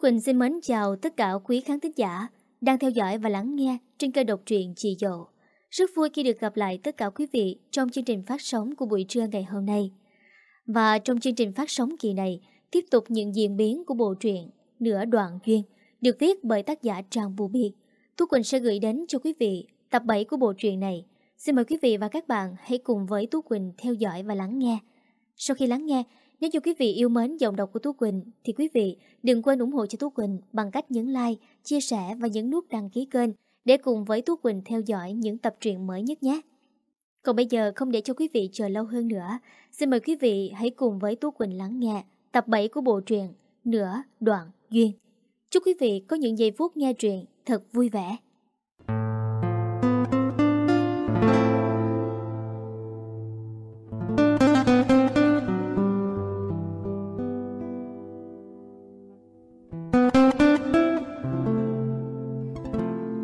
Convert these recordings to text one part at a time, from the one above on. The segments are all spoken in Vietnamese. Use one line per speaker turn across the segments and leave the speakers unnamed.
Quỳnh xin mến chào tất cả quý khán thính giả đang theo dõi và lắng nghe trên kênh độc truyện Chị Dậu. Rất vui khi được gặp lại tất cả quý vị trong chương trình phát sóng của buổi trưa ngày hôm nay. Và trong chương trình phát sóng kỳ này, tiếp tục những diễn biến của bộ truyện Nửa Đoạn Duyên được viết bởi tác giả Trang Bù Biệt. Tú Quỳnh sẽ gửi đến cho quý vị tập 7 của bộ truyện này. Xin mời quý vị và các bạn hãy cùng với Tú Quỳnh theo dõi và lắng nghe. Sau khi lắng nghe, nếu như quý vị yêu mến giọng đọc của Tú Quỳnh thì quý vị đừng quên ủng hộ cho Tú Quỳnh bằng cách nhấn like, chia sẻ và nhấn nút đăng ký kênh để cùng với Tú Quỳnh theo dõi những tập truyện mới nhất nhé. Còn bây giờ không để cho quý vị chờ lâu hơn nữa, xin mời quý vị hãy cùng với Tú Quỳnh lắng nghe tập 7 của bộ truyện Nửa Đoạn Duyên. Chúc quý vị có những giây phút nghe truyện thật vui vẻ.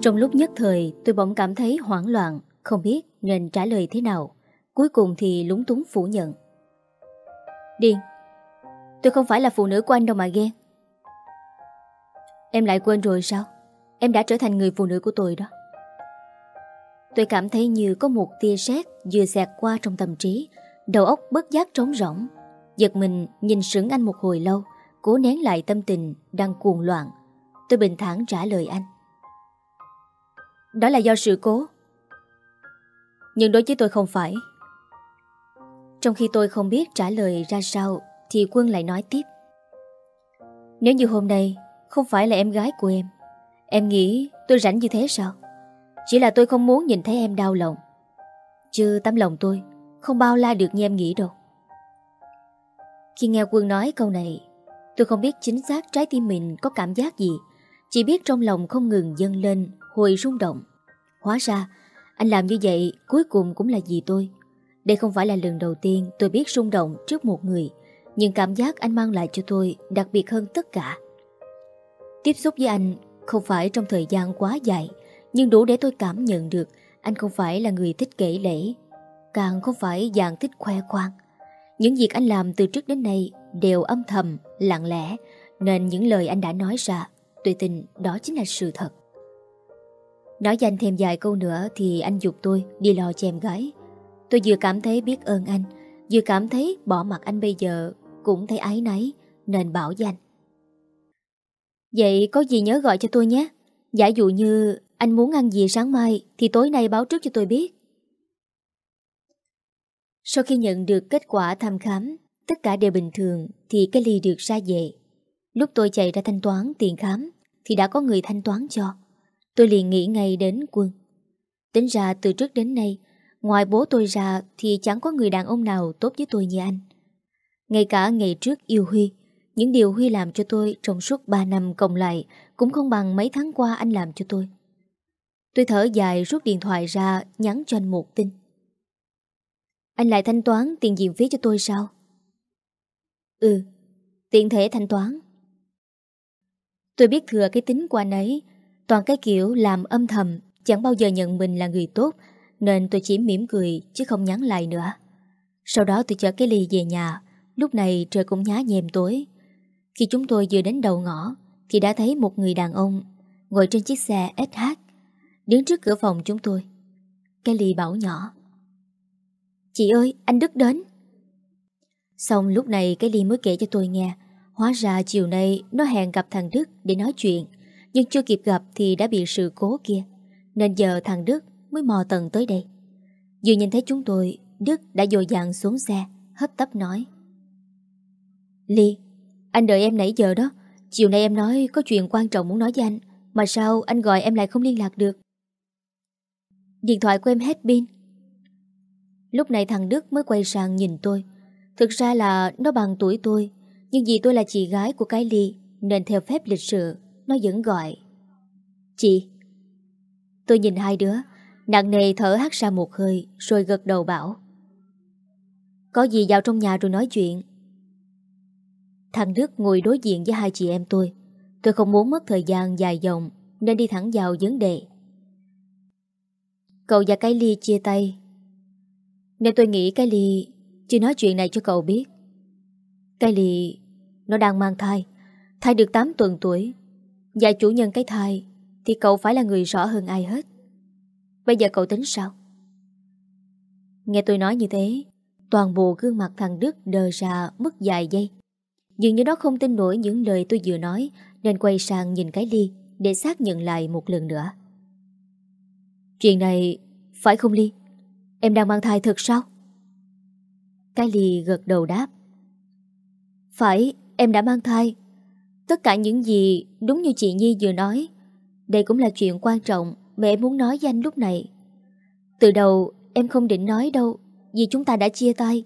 Trong lúc nhất thời, tôi bỗng cảm thấy hoảng loạn, Không biết nên trả lời thế nào. Cuối cùng thì lúng túng phủ nhận. Điên Tôi không phải là phụ nữ của anh đâu mà ghen. Em lại quên rồi sao? Em đã trở thành người phụ nữ của tôi đó. Tôi cảm thấy như có một tia sét vừa xẹt qua trong tâm trí. Đầu óc bất giác trống rỗng. Giật mình nhìn sững anh một hồi lâu, Cố nén lại tâm tình đang cuồng loạn. Tôi bình thản trả lời anh đó là do sự cố. Nhưng đối với tôi không phải. Trong khi tôi không biết trả lời ra sao, Thì Quân lại nói tiếp. Nếu như hôm nay Không phải là em gái của em Em nghĩ tôi rảnh như thế sao? Chỉ là tôi không muốn nhìn thấy em đau lòng. Chứ tấm lòng tôi Không bao la được như em nghĩ đâu. Khi nghe Quân nói câu này, Tôi không biết chính xác trái tim mình có cảm giác gì chỉ biết trong lòng không ngừng dâng lên Hồi rung động. Hóa ra Anh làm như vậy cuối cùng cũng là vì tôi. Đây không phải là lần đầu tiên tôi biết rung động trước một người Nhưng cảm giác anh mang lại cho tôi Đặc biệt hơn tất cả. Tiếp xúc với anh Không phải trong thời gian quá dài Nhưng đủ để tôi cảm nhận được Anh không phải là người thích kể lễ Càng không phải dạng thích khoe khoang. Những việc anh làm từ trước đến nay Đều âm thầm, lặng lẽ Nên những lời anh đã nói ra Tôi tin đó chính là sự thật Nói danh thêm vài câu nữa thì anh dục tôi đi lo cho em gái. Tôi vừa cảm thấy biết ơn anh, vừa cảm thấy bỏ mặt anh bây giờ cũng thấy ái náy nên bảo danh. Vậy có gì nhớ gọi cho tôi nhé. Giả dụ như anh muốn ăn gì sáng mai thì tối nay báo trước cho tôi biết. Sau khi nhận được kết quả thăm khám, tất cả đều bình thường thì cái ly được ra về. Lúc tôi chạy ra thanh toán tiền khám thì đã có người thanh toán cho. Tôi liền nghĩ ngay đến quân. Tính ra từ trước đến nay, Ngoài bố tôi ra Thì chẳng có người đàn ông nào tốt với tôi như anh. Ngay cả ngày trước yêu Huy, Những điều Huy làm cho tôi Trong suốt 3 năm cộng lại Cũng không bằng mấy tháng qua anh làm cho tôi. Tôi thở dài rút điện thoại ra Nhắn cho anh một tin. Anh lại thanh toán tiền diện phí cho tôi sao? Ừ Tiện thể thanh toán. Tôi biết thừa cái tính của anh ấy. Toàn cái kiểu làm âm thầm, Chẳng bao giờ nhận mình là người tốt, Nên tôi chỉ mỉm cười chứ không nhắn lại nữa. Sau đó tôi chở cái ly về nhà, Lúc này trời cũng nhá nhem tối. Khi chúng tôi vừa đến đầu ngõ, Thì đã thấy một người đàn ông Ngồi trên chiếc xe SH Đứng trước cửa phòng chúng tôi. Cái ly bảo nhỏ, Chị ơi, anh Đức đến. Xong lúc này cái ly mới kể cho tôi nghe. Hóa ra chiều nay nó hẹn gặp thằng Đức để nói chuyện, nhưng chưa kịp gặp thì đã bị sự cố kia. Nên giờ thằng Đức mới mò tầng tới đây. Vừa nhìn thấy chúng tôi, Đức đã dồi dàng xuống xe, Hấp tấp nói. Ly, Anh đợi em nãy giờ đó. Chiều nay em nói có chuyện quan trọng muốn nói với anh, Mà sao anh gọi em lại không liên lạc được? Điện thoại của em hết pin. Lúc này thằng Đức mới quay sang nhìn tôi. Thực ra là nó bằng tuổi tôi nhưng vì tôi là chị gái của cái Ly, Nên theo phép lịch sự, nó vẫn gọi. Chị, Tôi nhìn hai đứa, Nặng nề thở hắt ra một hơi, Rồi gật đầu bảo. Có gì vào trong nhà rồi nói chuyện. Thằng Đức ngồi đối diện với hai chị em tôi. Tôi không muốn mất thời gian dài dòng, Nên đi thẳng vào vấn đề. Cậu và cái ly chia tay. Nên tôi nghĩ cái ly, Chưa nói chuyện này cho cậu biết. Cái Nó đang mang thai. Thai được 8 tuần tuổi. Và chủ nhân cái thai Thì cậu phải là người rõ hơn ai hết. Bây giờ cậu tính sao? Nghe tôi nói như thế, Toàn bộ gương mặt thằng Đức đờ ra mất vài giây. Dường như nó không tin nổi những lời tôi vừa nói, Nên quay sang nhìn cái ly Để xác nhận lại một lần nữa. Chuyện này Phải không Ly? Em đang mang thai thật sao? Cái Ly gật đầu đáp. Phải, em đã mang thai. Tất cả những gì đúng như chị Nhi vừa nói, Đây cũng là chuyện quan trọng Mà em muốn nói với anh lúc này. Từ đầu, em không định nói đâu, Vì chúng ta đã chia tay.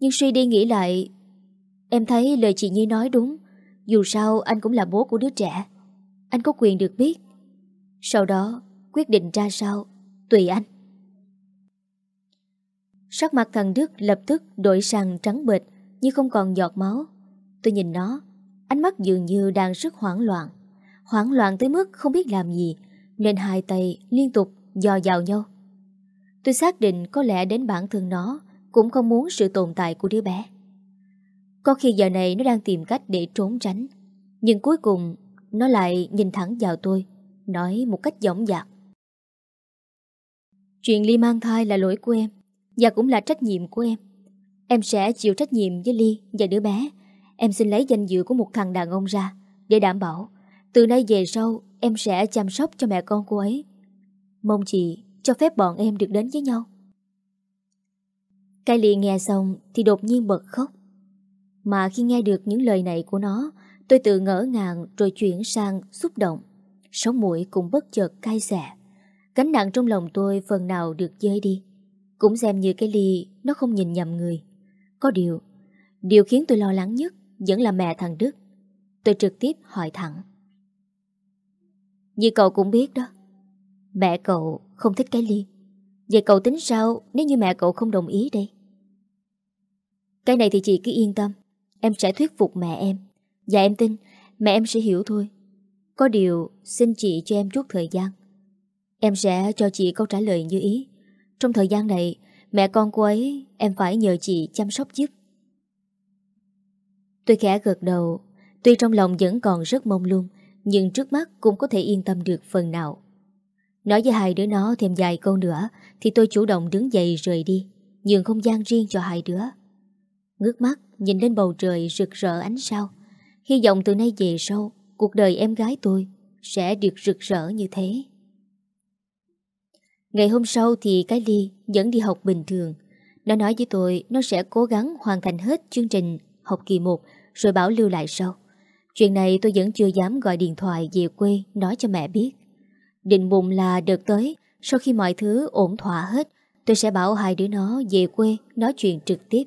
Nhưng suy đi nghĩ lại, Em thấy lời chị Nhi nói đúng. Dù sao, anh cũng là bố của đứa trẻ. Anh có quyền được biết. Sau đó, quyết định ra sao, Tùy anh. Sắc mặt thằng Đức lập tức đổi sang trắng bệch Như không còn giọt máu. Tôi nhìn nó, Ánh mắt dường như đang rất hoảng loạn. Hoảng loạn tới mức không biết làm gì, Nên hai tay liên tục dò vào nhau. Tôi xác định có lẽ đến bản thân nó Cũng không muốn sự tồn tại của đứa bé. Có khi giờ này nó đang tìm cách để trốn tránh, Nhưng cuối cùng Nó lại nhìn thẳng vào tôi, Nói một cách dõng dạc. Chuyện Ly mang thai là lỗi của em Và cũng là trách nhiệm của em. Em sẽ chịu trách nhiệm với Ly và đứa bé Em xin lấy danh dự của một thằng đàn ông ra, Để đảm bảo. Từ nay về sau, em sẽ chăm sóc cho mẹ con cô ấy. Mong chị cho phép bọn em được đến với nhau. Cái Ly nghe xong thì đột nhiên bật khóc. Mà khi nghe được những lời này của nó, Tôi tự ngỡ ngàng rồi chuyển sang xúc động. Sống mũi cũng bất chợt cay xẻ Cánh nặng trong lòng tôi phần nào được dơi đi. Cũng xem như cái ly Nó không nhìn nhầm người. Có điều Điều khiến tôi lo lắng nhất vẫn là mẹ thằng Đức. Tôi trực tiếp hỏi thẳng. Như cậu cũng biết đó. Mẹ cậu không thích cái ly. Vậy cậu tính sao Nếu như mẹ cậu không đồng ý đây? Cái này thì chị cứ yên tâm. Em sẽ thuyết phục mẹ em. Và em tin, mẹ em sẽ hiểu thôi. Có điều, xin chị cho em chút thời gian. Em sẽ cho chị câu trả lời như ý. Trong thời gian này, Mẹ con cô ấy, Em phải nhờ chị chăm sóc giúp. Tôi khẽ gật đầu. Tuy trong lòng vẫn còn rất mong lung, Nhưng trước mắt cũng có thể yên tâm được phần nào. Nói với hai đứa nó thêm vài câu nữa, Thì tôi chủ động đứng dậy rời đi, Nhường không gian riêng cho hai đứa. Ngước mắt, nhìn lên bầu trời rực rỡ ánh sao. Hy vọng từ nay về sau, Cuộc đời em gái tôi Sẽ được rực rỡ như thế. Ngày hôm sau thì cái ly vẫn đi học bình thường. Nó nói với tôi nó sẽ cố gắng hoàn thành hết chương trình học kỳ 1 rồi bảo lưu lại sau. Chuyện này tôi vẫn chưa dám gọi điện thoại về quê nói cho mẹ biết. Định bụng là đợt tới, sau khi mọi thứ ổn thỏa hết, tôi sẽ bảo hai đứa nó về quê nói chuyện trực tiếp.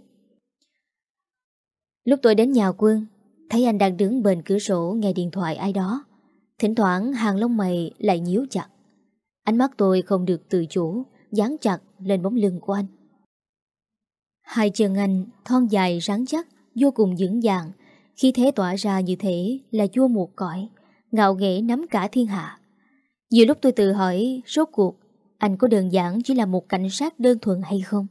Lúc tôi đến nhà quân, thấy anh đang đứng bên cửa sổ nghe điện thoại ai đó. Thỉnh thoảng hàng lông mày lại nhíu chặt. Ánh mắt tôi không được tự chủ, dán chặt lên bóng lưng của anh. Hai chân anh thon dài rắn chắc, vô cùng vững dàng, khi thế tỏa ra như thế là vua một cõi, ngạo nghễ nắm cả thiên hạ. Nhiều lúc tôi tự hỏi, rốt cuộc, anh có đơn giản chỉ là một cảnh sát đơn thuần hay không?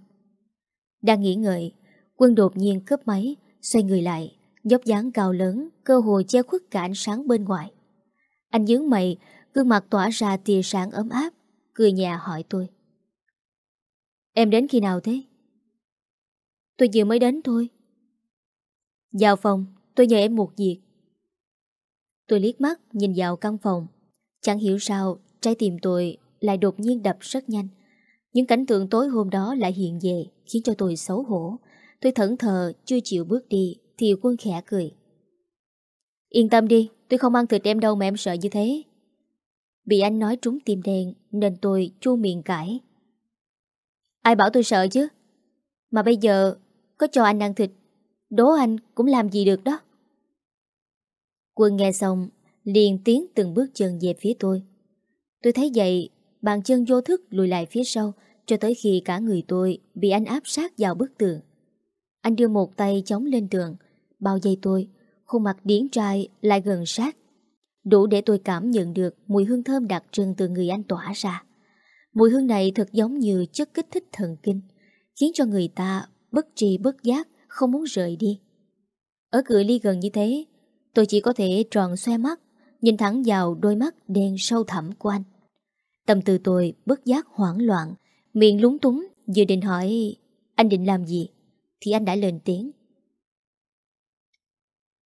Đang nghĩ ngợi, quân đột nhiên cướp máy, xoay người lại, dốc dáng cao lớn, cơ hội che khuất cả ánh sáng bên ngoài. Anh nhướng mày, Gương mặt tỏa ra tia sáng ấm áp Cười nhà hỏi tôi Em đến khi nào thế? Tôi vừa mới đến thôi Vào phòng Tôi nhờ em một việc. Tôi liếc mắt nhìn vào căn phòng. Chẳng hiểu sao, Trái tim tôi lại đột nhiên đập rất nhanh. Những cảnh tượng tối hôm đó lại hiện về, Khiến cho tôi xấu hổ. Tôi thẫn thờ, chưa chịu bước đi, Thì quân khẽ cười. Yên tâm đi, Tôi không ăn thịt em đâu mà em sợ như thế. Bị anh nói trúng tim đen, Nên tôi chua miệng cãi. Ai bảo tôi sợ chứ? Mà bây giờ, Có cho anh ăn thịt, Đố anh cũng làm gì được đó? Quân nghe xong Liền tiến từng bước chân về phía tôi Tôi thấy vậy Bàn chân vô thức lùi lại phía sau Cho tới khi cả người tôi Bị anh áp sát vào bức tường Anh đưa một tay chống lên tường Bao dây tôi Khuôn mặt điển trai lại gần sát đủ để tôi cảm nhận được mùi hương thơm đặc trưng từ người anh tỏa ra. Mùi hương này thật giống như chất kích thích thần kinh, khiến cho người ta bất tri bất giác, không muốn rời đi. Ở cự ly gần như thế, Tôi chỉ có thể tròn xoe mắt, Nhìn thẳng vào đôi mắt đen sâu thẳm của anh. Tâm tư tôi bất giác hoảng loạn, Miệng lúng túng, Vừa định hỏi, Anh định làm gì? Thì anh đã lên tiếng.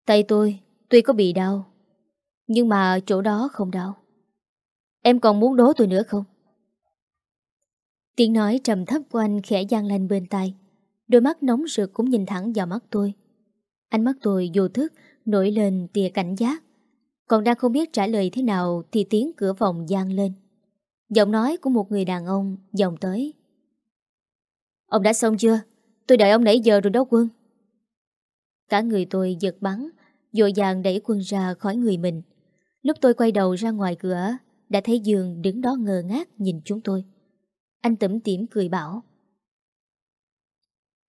Tay tôi, Tuy có bị đau, Nhưng mà chỗ đó không đau. Em còn muốn đố tôi nữa không? Tiếng nói trầm thấp của anh khẽ gian lên bên tai. Đôi mắt nóng rực cũng nhìn thẳng vào mắt tôi. Ánh mắt tôi vô thức Nổi lên tia cảnh giác. Còn đang không biết trả lời thế nào Thì tiếng cửa phòng gian lên. Giọng nói của một người đàn ông Dòng tới. Ông đã xong chưa? Tôi đợi ông nãy giờ rồi đó quân. Cả người tôi giật bắn Dội dàng đẩy quân ra khỏi người mình. Lúc tôi quay đầu ra ngoài cửa, Đã thấy Dương đứng đó ngơ ngác nhìn chúng tôi. Anh tẩm tỉm cười bảo.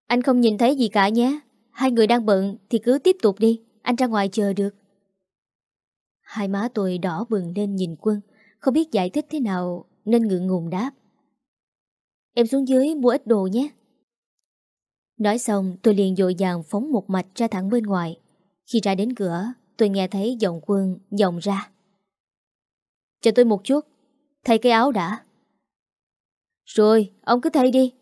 Anh không nhìn thấy gì cả nhé. Hai người đang bận thì cứ tiếp tục đi. Anh ra ngoài chờ được. Hai má tôi đỏ bừng lên nhìn quân, Không biết giải thích thế nào Nên ngượng ngùng đáp. Em xuống dưới mua ít đồ nhé. Nói xong, tôi liền dội dàng phóng một mạch ra thẳng bên ngoài. Khi ra đến cửa, Tôi nghe thấy giọng quân dòng ra. Chờ tôi một chút, Thay cái áo đã. Rồi, ông cứ thay đi.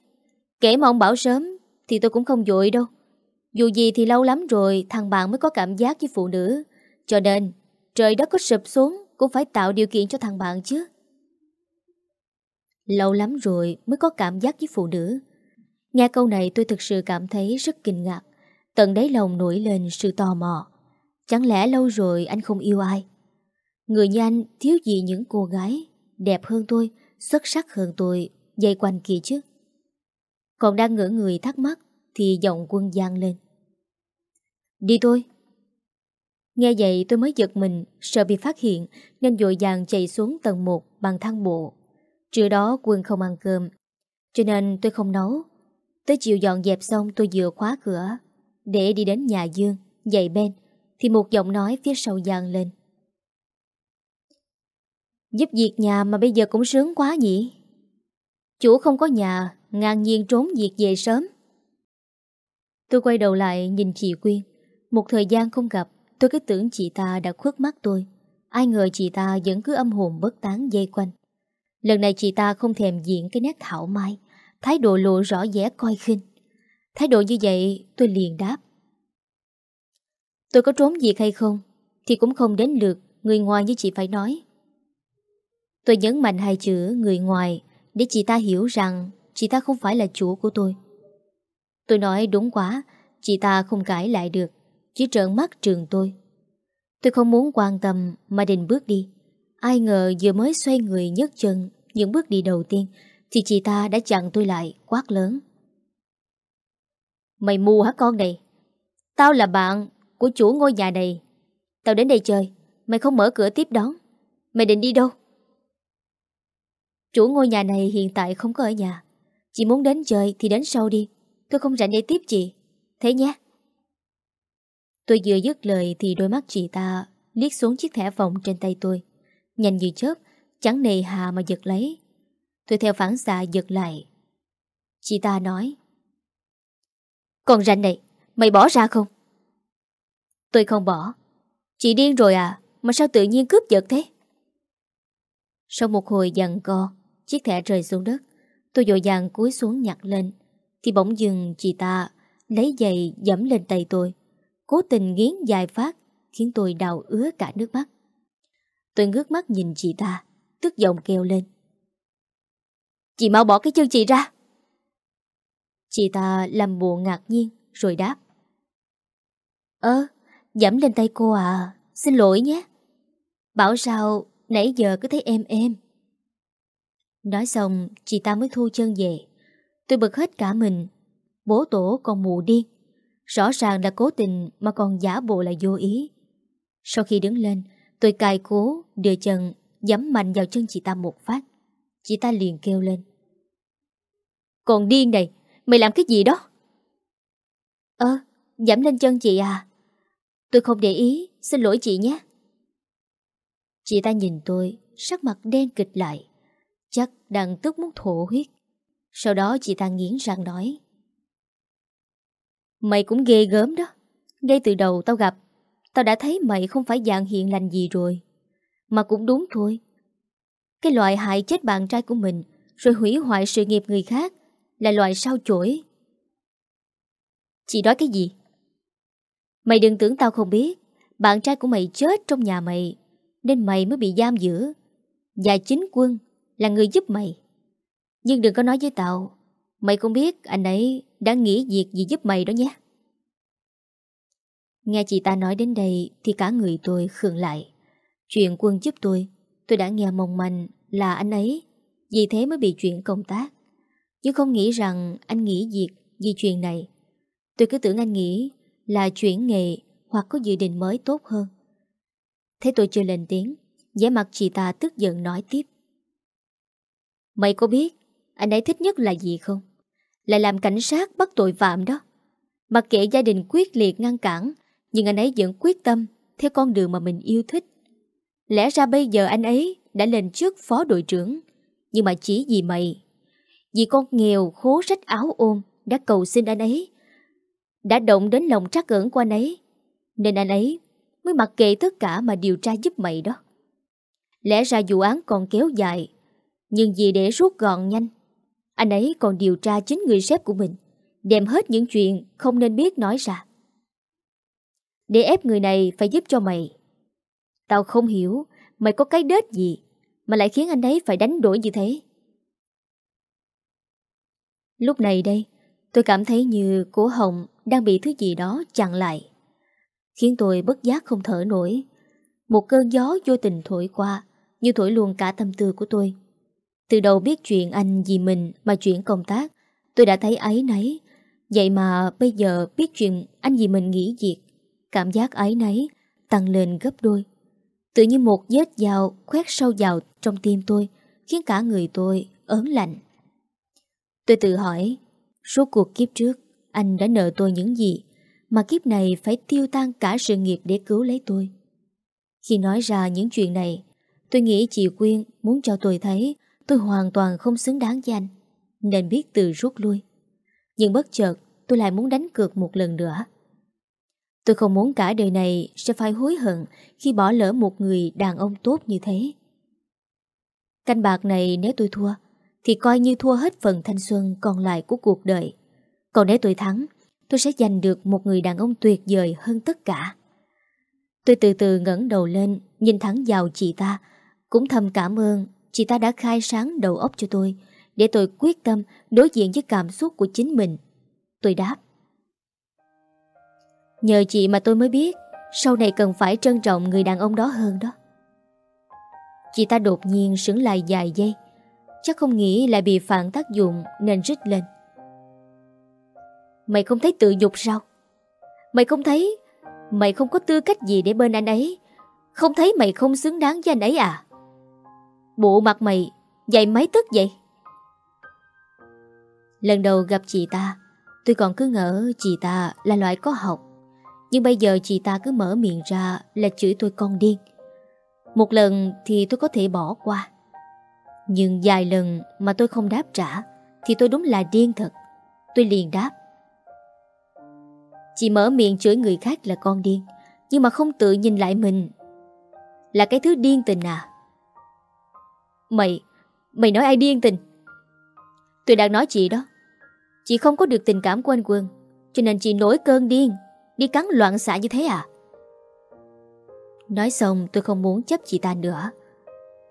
Kể mà ông bảo sớm Thì tôi cũng không dội đâu. Dù gì thì lâu lắm rồi, Thằng bạn mới có cảm giác với phụ nữ. Cho nên, trời đất có sụp xuống Cũng phải tạo điều kiện cho thằng bạn chứ. Lâu lắm rồi mới có cảm giác với phụ nữ. Nghe câu này tôi thực sự cảm thấy rất kinh ngạc. Tận đáy lòng nổi lên sự tò mò. Chẳng lẽ lâu rồi anh không yêu ai? Người như anh thiếu gì những cô gái Đẹp hơn tôi, Xuất sắc hơn tôi, Dây quanh kia chứ? Còn đang ngỡ người thắc mắc Thì giọng quân gian lên. Đi thôi. Nghe vậy tôi mới giật mình, Sợ bị phát hiện, Nên dội dàng chạy xuống tầng 1 bằng thang bộ. Trưa đó quân không ăn cơm, Cho nên tôi không nấu. Tới chiều dọn dẹp xong tôi vừa khóa cửa. Để đi đến nhà Dương Dậy bên Thì một giọng nói phía sau gian lên. Giúp việc nhà mà bây giờ cũng sướng quá nhỉ? Chủ không có nhà, Ngang nhiên trốn việc về sớm. Tôi quay đầu lại nhìn chị Quyên. Một thời gian không gặp, Tôi cứ tưởng chị ta đã khuất mắt tôi. Ai ngờ chị ta vẫn cứ âm hồn bất tán dây quanh. Lần này chị ta không thèm diện cái nét thảo mai, Thái độ lộ rõ vẻ coi khinh. Thái độ như vậy, tôi liền đáp. Tôi có trốn việc hay không, Thì cũng không đến lượt Người ngoài như chị phải nói. Tôi nhấn mạnh hai chữ người ngoài Để chị ta hiểu rằng Chị ta không phải là chủ của tôi. Tôi nói đúng quá, Chị ta không cãi lại được. Chỉ trợn mắt trường tôi. Tôi không muốn quan tâm, mà định bước đi. Ai ngờ vừa mới xoay người nhấc chân, Những bước đi đầu tiên, Thì chị ta đã chặn tôi lại, quát lớn. Mày mù hả con này? Tao là bạn của chủ ngôi nhà này. Tao đến đây chơi, Mày không mở cửa tiếp đón. Mày định đi đâu? Chủ ngôi nhà này hiện tại không có ở nhà. Chị muốn đến chơi thì đến sau đi. Tôi không rảnh để tiếp chị. Thế nhé. Tôi vừa dứt lời thì đôi mắt chị ta liếc xuống chiếc thẻ vòng trên tay tôi. Nhanh như chớp, Chẳng nề hà mà giật lấy. Tôi theo phản xạ giật lại. Chị ta nói Còn rảnh này, Mày bỏ ra không? Tôi không bỏ. Chị điên rồi à Mà sao tự nhiên cướp giật thế? Sau một hồi dằn co, Chiếc thẻ rơi xuống đất, Tôi dội dàng cúi xuống nhặt lên, Thì bỗng dừng chị ta, Lấy giày dẫm lên tay tôi. Cố tình nghiến dài phát, Khiến tôi đau ứa cả nước mắt. Tôi ngước mắt nhìn chị ta, Tức giọng kêu lên. Chị mau bỏ cái chân chị ra. Chị ta làm bộ ngạc nhiên, Rồi đáp. Ơ Dẫm lên tay cô à Xin lỗi nhé. Bảo sao nãy giờ cứ thấy em em Nói xong, Chị ta mới thu chân về. Tôi bực hết cả mình, Bố tổ còn mù điên. Rõ ràng là cố tình mà còn giả bộ là vô ý. Sau khi đứng lên, Tôi cài cố, đưa chân Dắm mạnh vào chân chị ta một phát. Chị ta liền kêu lên. Còn điên này, Mày làm cái gì đó? Ơ, dẫm lên chân chị à. Tôi không để ý, Xin lỗi chị nhé. Chị ta nhìn tôi, Sắc mặt đen kịch lại, Chắc đang tức muốn thổ huyết. Sau đó chị ta nghiến răng nói. Mày cũng ghê gớm đó. Ngay từ đầu tao gặp, Tao đã thấy mày không phải dạng hiện lành gì rồi. Mà cũng đúng thôi. Cái loại hại chết bạn trai của mình, Rồi hủy hoại sự nghiệp người khác Là loại sao chổi. Chị nói cái gì? Mày đừng tưởng tao không biết, Bạn trai của mày chết trong nhà mày, Nên mày mới bị giam giữ. Và chính quân là người giúp mày. Nhưng đừng có nói với tao, Mày không biết anh ấy đã nghĩ việc gì giúp mày đó nhé. Nghe chị ta nói đến đây Thì cả người tôi khựng lại. Chuyện quân giúp tôi Tôi đã nghe mong manh là anh ấy, Vì thế mới bị chuyển công tác. Nhưng không nghĩ rằng anh nghĩ việc Vì chuyện này. Tôi cứ tưởng anh nghĩ là chuyển nghề Hoặc có dự định mới tốt hơn. Thế tôi chưa lên tiếng, vẻ mặt chị ta tức giận nói tiếp. Mày có biết Anh ấy thích nhất là gì không? Lại làm cảnh sát bắt tội phạm đó. Mặc kệ gia đình quyết liệt ngăn cản Nhưng anh ấy vẫn quyết tâm Theo con đường mà mình yêu thích. Lẽ ra bây giờ anh ấy Đã lên trước phó đội trưởng Nhưng mà chỉ vì mày. Vì con nghèo khố rách áo ôm Đã cầu xin anh ấy Đã động đến lòng trắc ẩn của anh ấy Nên anh ấy mới mặc kệ tất cả mà điều tra giúp mày đó. Lẽ ra vụ án còn kéo dài, nhưng vì để rút gọn nhanh, anh ấy còn điều tra chính người sếp của mình, đem hết những chuyện không nên biết nói ra. Để ép người này phải giúp cho mày. Tao không hiểu mày có cái đết gì mà lại khiến anh ấy phải đánh đổi như thế. Lúc này đây, tôi cảm thấy như cổ họng đang bị thứ gì đó chặn lại khiến tôi bất giác không thở nổi. Một cơn gió vô tình thổi qua, như thổi luôn cả tâm tư của tôi. Từ đầu biết chuyện anh vì mình mà chuyển công tác, tôi đã thấy ấy nấy. Vậy mà bây giờ biết chuyện anh vì mình nghỉ việc, cảm giác ấy nấy tăng lên gấp đôi. Tự như một vết dao khoét sâu vào trong tim tôi, khiến cả người tôi ớn lạnh. Tôi tự hỏi, suốt cuộc kiếp trước, anh đã nợ tôi những gì? mà kiếp này phải tiêu tan cả sự nghiệp để cứu lấy tôi. Khi nói ra những chuyện này, tôi nghĩ chị Quyên muốn cho tôi thấy tôi hoàn toàn không xứng đáng với anh, nên biết từ rút lui. Nhưng bất chợt, tôi lại muốn đánh cược một lần nữa. Tôi không muốn cả đời này sẽ phải hối hận khi bỏ lỡ một người đàn ông tốt như thế. Canh bạc này nếu tôi thua, thì coi như thua hết phần thanh xuân còn lại của cuộc đời. Còn nếu tôi thắng, tôi sẽ giành được một người đàn ông tuyệt vời hơn tất cả. Tôi từ từ ngẩng đầu lên, nhìn thẳng vào chị ta, cũng thầm cảm ơn chị ta đã khai sáng đầu óc cho tôi, để tôi quyết tâm đối diện với cảm xúc của chính mình. Tôi đáp. Nhờ chị mà tôi mới biết, sau này cần phải trân trọng người đàn ông đó hơn đó. Chị ta đột nhiên sững lại dài giây, chắc không nghĩ lại bị phản tác dụng nên rít lên. Mày không thấy tự dục sao Mày không thấy Mày không có tư cách gì để bên anh ấy Không thấy mày không xứng đáng với anh ấy à Bộ mặt mày Dày mấy tức vậy? Lần đầu gặp chị ta, Tôi còn cứ ngỡ chị ta là loại có học. Nhưng bây giờ chị ta cứ mở miệng ra Là chửi tôi con điên. Một lần thì tôi có thể bỏ qua. Nhưng vài lần mà tôi không đáp trả Thì tôi đúng là điên thật. Tôi liền đáp. Chị mở miệng chửi người khác là con điên, Nhưng mà không tự nhìn lại mình. Là cái thứ điên tình à? Mày Mày nói ai điên tình? Tôi đang nói chị đó. Chị không có được tình cảm của anh Quân Cho nên chị nổi cơn điên, Đi cắn loạn xạ như thế à? Nói xong, tôi không muốn chấp chị ta nữa,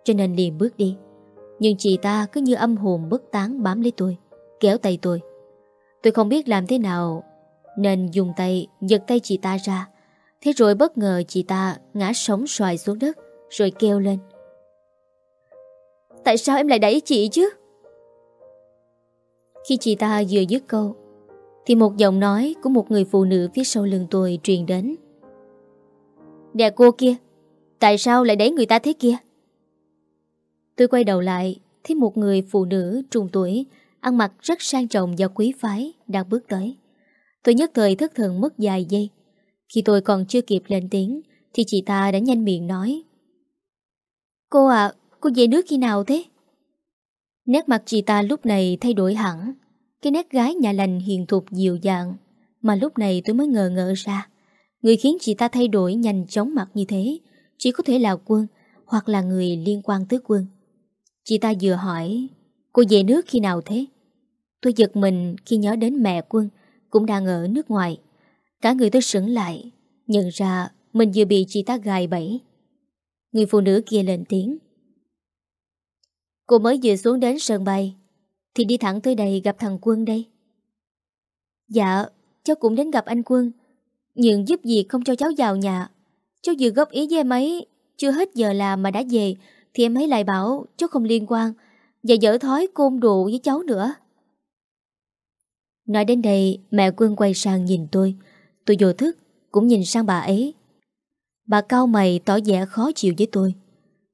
Cho nên liền bước đi. Nhưng chị ta cứ như âm hồn bất tán bám lấy tôi, Kéo tay tôi. Tôi không biết làm thế nào nên dùng tay giật tay chị ta ra. Thế rồi bất ngờ chị ta ngã sống xoài xuống đất, Rồi kêu lên. Tại sao em lại đẩy chị chứ? Khi chị ta vừa dứt câu Thì một giọng nói của một người phụ nữ phía sau lưng tôi truyền đến. Nè cô kia Tại sao lại đẩy người ta thế kia? Tôi quay đầu lại Thấy một người phụ nữ trung tuổi Ăn mặc rất sang trọng và quý phái Đang bước tới. Tôi nhất thời thất thần mất vài giây. Khi tôi còn chưa kịp lên tiếng Thì chị ta đã nhanh miệng nói. Cô à, cô về nước khi nào thế? Nét mặt chị ta lúc này thay đổi hẳn. Cái nét gái nhà lành hiền thục dịu dàng. Mà lúc này tôi mới ngờ ngỡ ra. Người khiến chị ta thay đổi nhanh chóng mặt như thế, Chỉ có thể là quân Hoặc là người liên quan tới quân. Chị ta vừa hỏi, Cô về nước khi nào thế? Tôi giật mình khi nhớ đến mẹ quân Cũng đang ở nước ngoài. Cả người tôi sững lại, Nhận ra mình vừa bị chị ta gài bẫy. Người phụ nữ kia lên tiếng Cô mới vừa xuống đến sân bay, Thì đi thẳng tới đây gặp thằng Quân đây. Dạ Cháu cũng đến gặp anh Quân, Nhưng giúp gì không cho cháu vào nhà. Cháu vừa góp ý với em ấy, Chưa hết giờ làm mà đã về, Thì em ấy lại bảo cháu không liên quan Và dở thói côn đồ với cháu nữa. Nói đến đây, Mẹ Quân quay sang nhìn tôi. Tôi vô thức, Cũng nhìn sang bà ấy. Bà cao mày, tỏ vẻ khó chịu với tôi.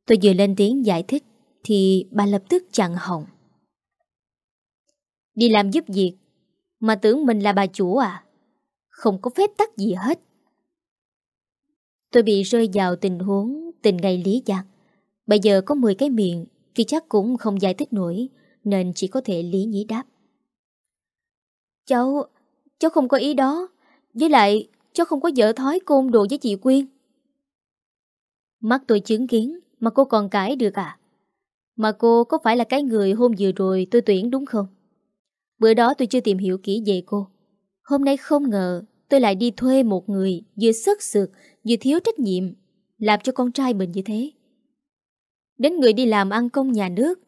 Tôi vừa lên tiếng giải thích. Thì bà lập tức chặn họng. Đi làm giúp việc, Mà tưởng mình là bà chủ à? Không có phép tắc gì hết. Tôi bị rơi vào tình huống, Tình ngày lý giác. Bây giờ có 10 cái miệng, Thì chắc cũng không giải thích nổi, Nên chỉ có thể lý nhí đáp. Cháu Cháu không có ý đó. Với lại, cháu không có dở thói côn đồ với chị Quyên. Mắt tôi chứng kiến, Mà cô còn cãi được à? Mà cô có phải là cái người hôm vừa rồi tôi tuyển đúng không? Bữa đó tôi chưa tìm hiểu kỹ về cô. Hôm nay không ngờ Tôi lại đi thuê một người Vừa sức sượt Vừa thiếu trách nhiệm Làm cho con trai mình như thế. Đến người đi làm ăn công nhà nước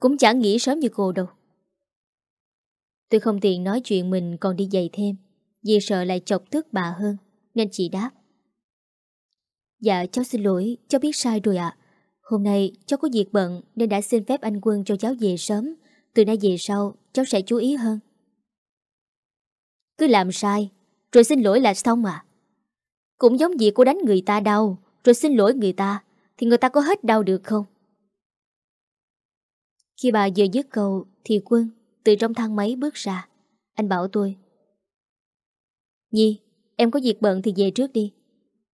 Cũng chẳng nghĩ sớm như cô đâu. Tôi không tiện nói chuyện mình còn đi dạy thêm Vì sợ lại chọc tức bà hơn Nên chị đáp. Dạ cháu xin lỗi, cháu biết sai rồi ạ. Hôm nay cháu có việc bận nên đã xin phép anh Quân cho cháu về sớm. Từ nay về sau, cháu sẽ chú ý hơn. Cứ làm sai, rồi xin lỗi là xong à? Cũng giống việc cô đánh người ta đau, rồi xin lỗi người ta, thì người ta có hết đau được không? Khi bà vừa dứt câu, thì Quân từ trong thang máy bước ra. Anh bảo tôi. Nhi, em có việc bận thì về trước đi.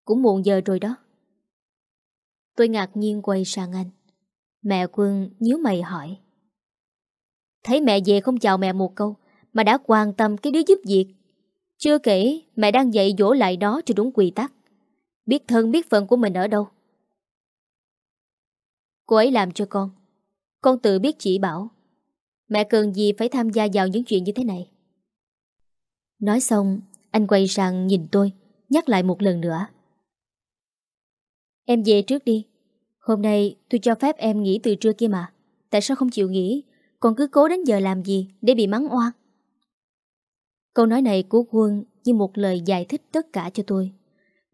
Cũng muộn giờ rồi đó Tôi ngạc nhiên quay sang anh. Mẹ Quân nhíu mày hỏi. Thấy mẹ về không chào mẹ một câu, Mà đã quan tâm cái đứa giúp việc. Chưa kể mẹ đang dạy dỗ lại đó cho đúng quy tắc. Biết thân biết phận của mình ở đâu. Cô ấy làm cho con. Con tự biết chỉ bảo, Mẹ cần gì phải tham gia vào những chuyện như thế này. Nói xong, Anh quay sang nhìn tôi, Nhắc lại một lần nữa. Em về trước đi. Hôm nay tôi cho phép em nghỉ từ trưa kia mà. Tại sao không chịu nghỉ? Còn cứ cố đến giờ làm gì để bị mắng oan? Câu nói này của quân Như một lời giải thích tất cả cho tôi.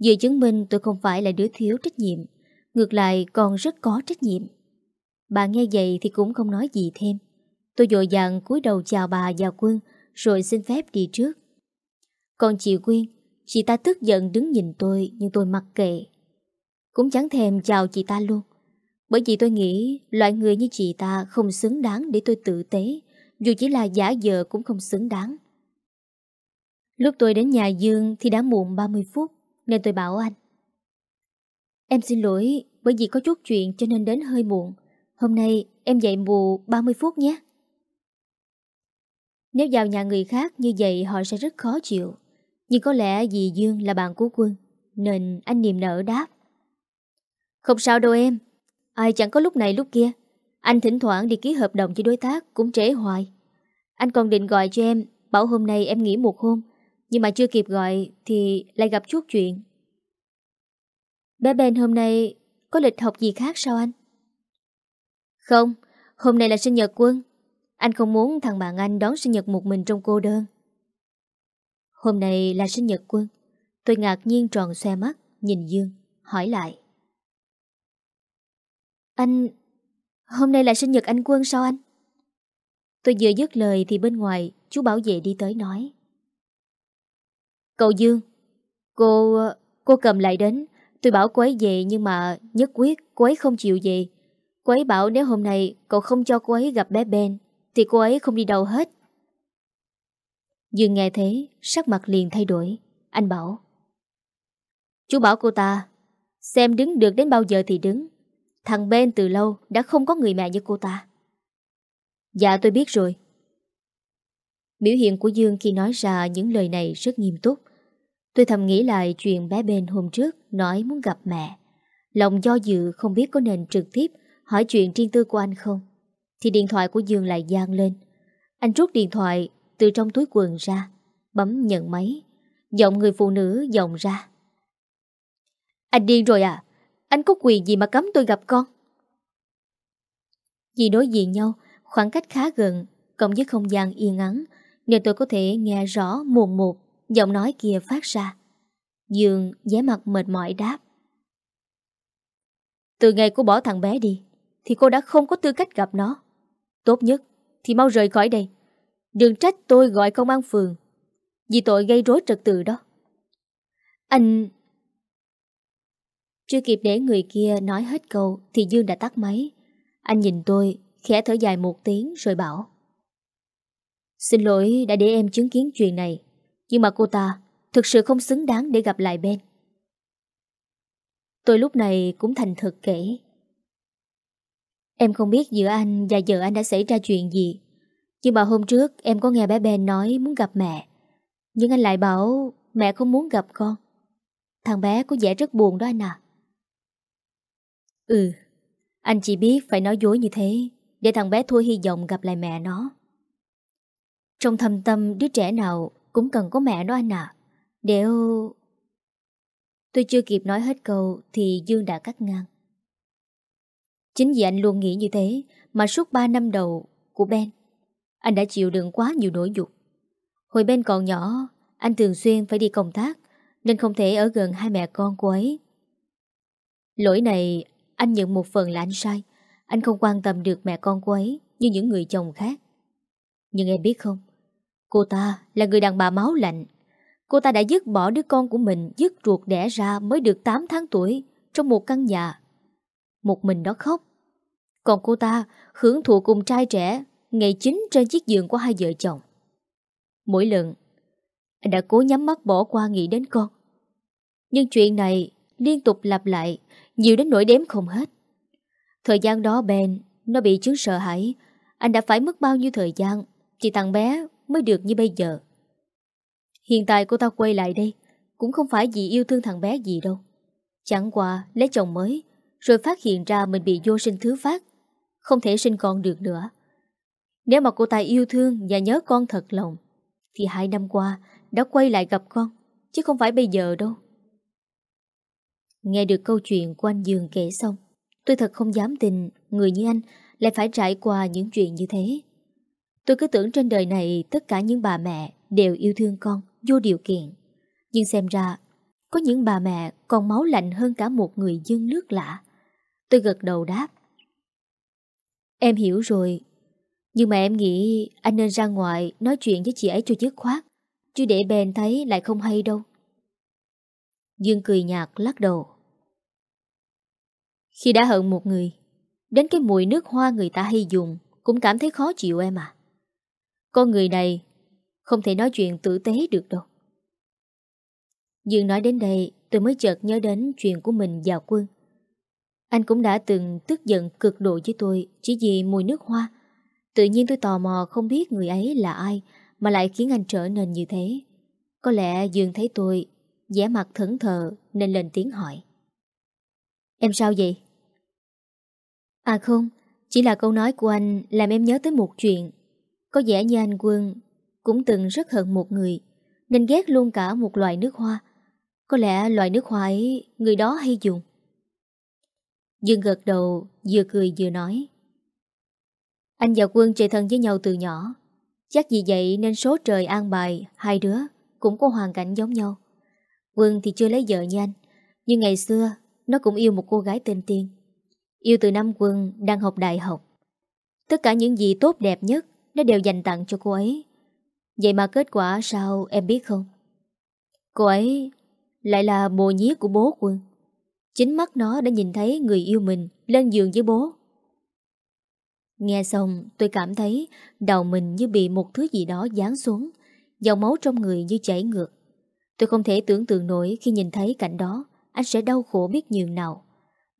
Vừa chứng minh tôi không phải là đứa thiếu trách nhiệm, Ngược lại còn rất có trách nhiệm. Bà nghe vậy thì cũng không nói gì thêm. Tôi dội dàng cúi đầu chào bà và quân, Rồi xin phép đi trước. Còn chị Quyên, Chị ta tức giận đứng nhìn tôi Nhưng tôi mặc kệ cũng chẳng thèm chào chị ta luôn. Bởi vì tôi nghĩ Loại người như chị ta không xứng đáng để tôi tự tế, Dù chỉ là giả vờ cũng không xứng đáng. Lúc tôi đến nhà Dương Thì đã muộn 30 phút, Nên tôi bảo anh. Em xin lỗi, Bởi vì có chút chuyện cho nên đến hơi muộn. Hôm nay em dậy mù 30 phút nhé. Nếu vào nhà người khác như vậy Họ sẽ rất khó chịu. Nhưng có lẽ vì Dương là bạn của Quân, Nên anh niềm nở đáp không sao đâu em. Ai chẳng có lúc này lúc kia. Anh thỉnh thoảng đi ký hợp đồng với đối tác Cũng trễ hoài. Anh còn định gọi cho em, Bảo hôm nay em nghỉ một hôm, Nhưng mà chưa kịp gọi Thì lại gặp chút chuyện. Bé Ben hôm nay Có lịch học gì khác sao anh? Không, Hôm nay là sinh nhật quân Anh. Không muốn thằng bạn anh đón sinh nhật một mình trong cô đơn. Hôm nay là sinh nhật quân Tôi ngạc nhiên tròn xoe mắt, Nhìn Dương, Hỏi lại anh... Hôm nay là sinh nhật anh Quân sao anh? Tôi vừa dứt lời thì bên ngoài chú bảo vệ đi tới nói. Cậu Dương, cô... cô cầm lại đến. Tôi bảo cô ấy về nhưng mà nhất quyết cô ấy không chịu về. Cô ấy bảo nếu hôm nay cậu không cho cô ấy gặp bé Ben thì cô ấy không đi đâu hết. Dương nghe thế, sắc mặt liền thay đổi. Anh bảo. Chú bảo cô ta, xem đứng được đến bao giờ thì đứng. Thằng Ben từ lâu đã không có người mẹ như cô ta. Dạ tôi biết rồi. Biểu hiện của Dương khi nói ra những lời này rất nghiêm túc. Tôi thầm nghĩ lại chuyện bé Ben hôm trước nói muốn gặp mẹ. Lòng do dự không biết có nên trực tiếp hỏi chuyện riêng tư của anh không. Thì điện thoại của Dương lại gian lên. Anh rút điện thoại từ trong túi quần ra, bấm nhận máy. Giọng người phụ nữ giọng ra. Anh điên rồi à? Anh có quyền gì mà cấm tôi gặp con? Vì đối diện nhau, khoảng cách khá gần, cộng với không gian yên ắng, nên tôi có thể nghe rõ mồm một giọng nói kia phát ra. Dương vẻ mặt mệt mỏi đáp. Từ ngày cô bỏ thằng bé đi, thì cô đã không có tư cách gặp nó. Tốt nhất thì mau rời khỏi đây. Đừng trách tôi gọi công an phường vì tội gây rối trật tự đó. Anh... Chưa kịp để người kia nói hết câu thì Dương đã tắt máy. Anh nhìn tôi, khẽ thở dài một tiếng rồi bảo. Xin lỗi đã để em chứng kiến chuyện này, nhưng mà cô ta thực sự không xứng đáng để gặp lại Ben. Tôi lúc này cũng thành thật kể. Em không biết giữa anh và vợ anh đã xảy ra chuyện gì, nhưng mà hôm trước em có nghe bé Ben nói muốn gặp mẹ. Nhưng anh lại bảo mẹ không muốn gặp con. Thằng bé có vẻ rất buồn đó anh à. Ừ, anh chỉ biết phải nói dối như thế để thằng bé thua hy vọng gặp lại mẹ nó. Trong thầm tâm đứa trẻ nào cũng cần có mẹ nó anh à. Đều... Tôi chưa kịp nói hết câu thì Dương đã cắt ngang. Chính vì anh luôn nghĩ như thế mà suốt 3 năm đầu của Ben, anh đã chịu đựng quá nhiều nỗi dục. Hồi Ben còn nhỏ, anh thường xuyên phải đi công tác nên không thể ở gần hai mẹ con cô ấy. Lỗi này anh nhận một phần là anh sai. Anh không quan tâm được mẹ con cô ấy như những người chồng khác. Nhưng em biết không, cô ta là người đàn bà máu lạnh. Cô ta đã dứt bỏ đứa con của mình dứt ruột đẻ ra mới được 8 tháng tuổi trong một căn nhà. Một mình đó khóc. Còn cô ta hưởng thụ cùng trai trẻ ngày chính trên chiếc giường của hai vợ chồng. Mỗi lần, anh đã cố nhắm mắt bỏ qua nghĩ đến con. Nhưng chuyện này liên tục lặp lại, nhiều đến nỗi đếm không hết. Thời gian đó Ben, nó bị chứng sợ hãi, anh đã phải mất bao nhiêu thời gian thì thằng bé mới được như bây giờ. Hiện tại cô ta quay lại đây, cũng không phải vì yêu thương thằng bé gì đâu. Chẳng qua lấy chồng mới, rồi phát hiện ra mình bị vô sinh thứ phát, không thể sinh con được nữa. Nếu mà cô ta yêu thương và nhớ con thật lòng, thì hai năm qua đã quay lại gặp con, chứ không phải bây giờ đâu. Nghe được câu chuyện của anh Dương kể xong, tôi thật không dám tin người như anh lại phải trải qua những chuyện như thế. Tôi cứ tưởng trên đời này tất cả những bà mẹ đều yêu thương con, vô điều kiện. Nhưng xem ra, có những bà mẹ còn máu lạnh hơn cả một người dân nước lạ. Tôi gật đầu đáp. Em hiểu rồi, nhưng mà em nghĩ anh nên ra ngoài nói chuyện với chị ấy cho dứt khoát, chứ để bèn thấy lại không hay đâu. Dương cười nhạt lắc đầu. Khi đã hận một người, đến cái mùi nước hoa người ta hay dùng cũng cảm thấy khó chịu em à. Con người này không thể nói chuyện tử tế được đâu. Dương nói đến đây tôi mới chợt nhớ đến chuyện của mình vào quân. Anh cũng đã từng tức giận cực độ với tôi chỉ vì mùi nước hoa. Tự nhiên tôi tò mò không biết người ấy là ai mà lại khiến anh trở nên như thế. Có lẽ Dương thấy tôi vẻ mặt thẫn thờ nên lên tiếng hỏi. Em sao vậy? À không, chỉ là câu nói của anh làm em nhớ tới một chuyện. Có vẻ như anh Quân cũng từng rất hận một người, nên ghét luôn cả một loại nước hoa. Có lẽ loại nước hoa ấy người đó hay dùng. Dương gật đầu, vừa cười vừa nói. Anh và Quân chơi thân với nhau từ nhỏ. Chắc vì vậy nên số trời an bài hai đứa cũng có hoàn cảnh giống nhau. Quân thì chưa lấy vợ như anh, nhưng ngày xưa nó cũng yêu một cô gái tên Tiên. Yêu từ năm Quân đang học đại học. Tất cả những gì tốt đẹp nhất nó đều dành tặng cho cô ấy. Vậy mà kết quả sao em biết không? Cô ấy lại là bồ nhí của bố Quân. Chính mắt nó đã nhìn thấy người yêu mình lên giường với bố. Nghe xong tôi cảm thấy đầu mình như bị một thứ gì đó dán xuống, dòng máu trong người như chảy ngược. Tôi không thể tưởng tượng nổi khi nhìn thấy cảnh đó, anh sẽ đau khổ biết nhường nào.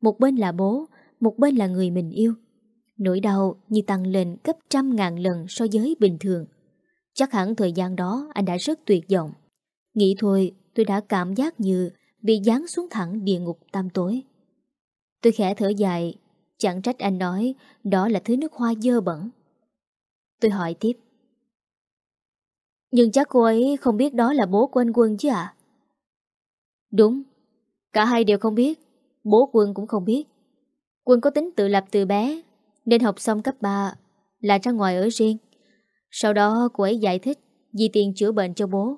Một bên là bố, một bên là người mình yêu. Nỗi đau như tăng lên gấp trăm ngàn lần so với bình thường. Chắc hẳn thời gian đó anh đã rất tuyệt vọng. Nghĩ thôi, tôi đã cảm giác như bị dán xuống thẳng địa ngục tam tối. Tôi khẽ thở dài, chẳng trách anh nói đó là thứ nước hoa dơ bẩn. Tôi hỏi tiếp. Nhưng chắc cô ấy không biết đó là bố của anh Quân chứ ạ? Đúng, cả hai đều không biết, bố Quân cũng không biết. Quân có tính tự lập từ bé, nên học xong cấp 3 là ra ngoài ở riêng. Sau đó cô ấy giải thích vì tiền chữa bệnh cho bố.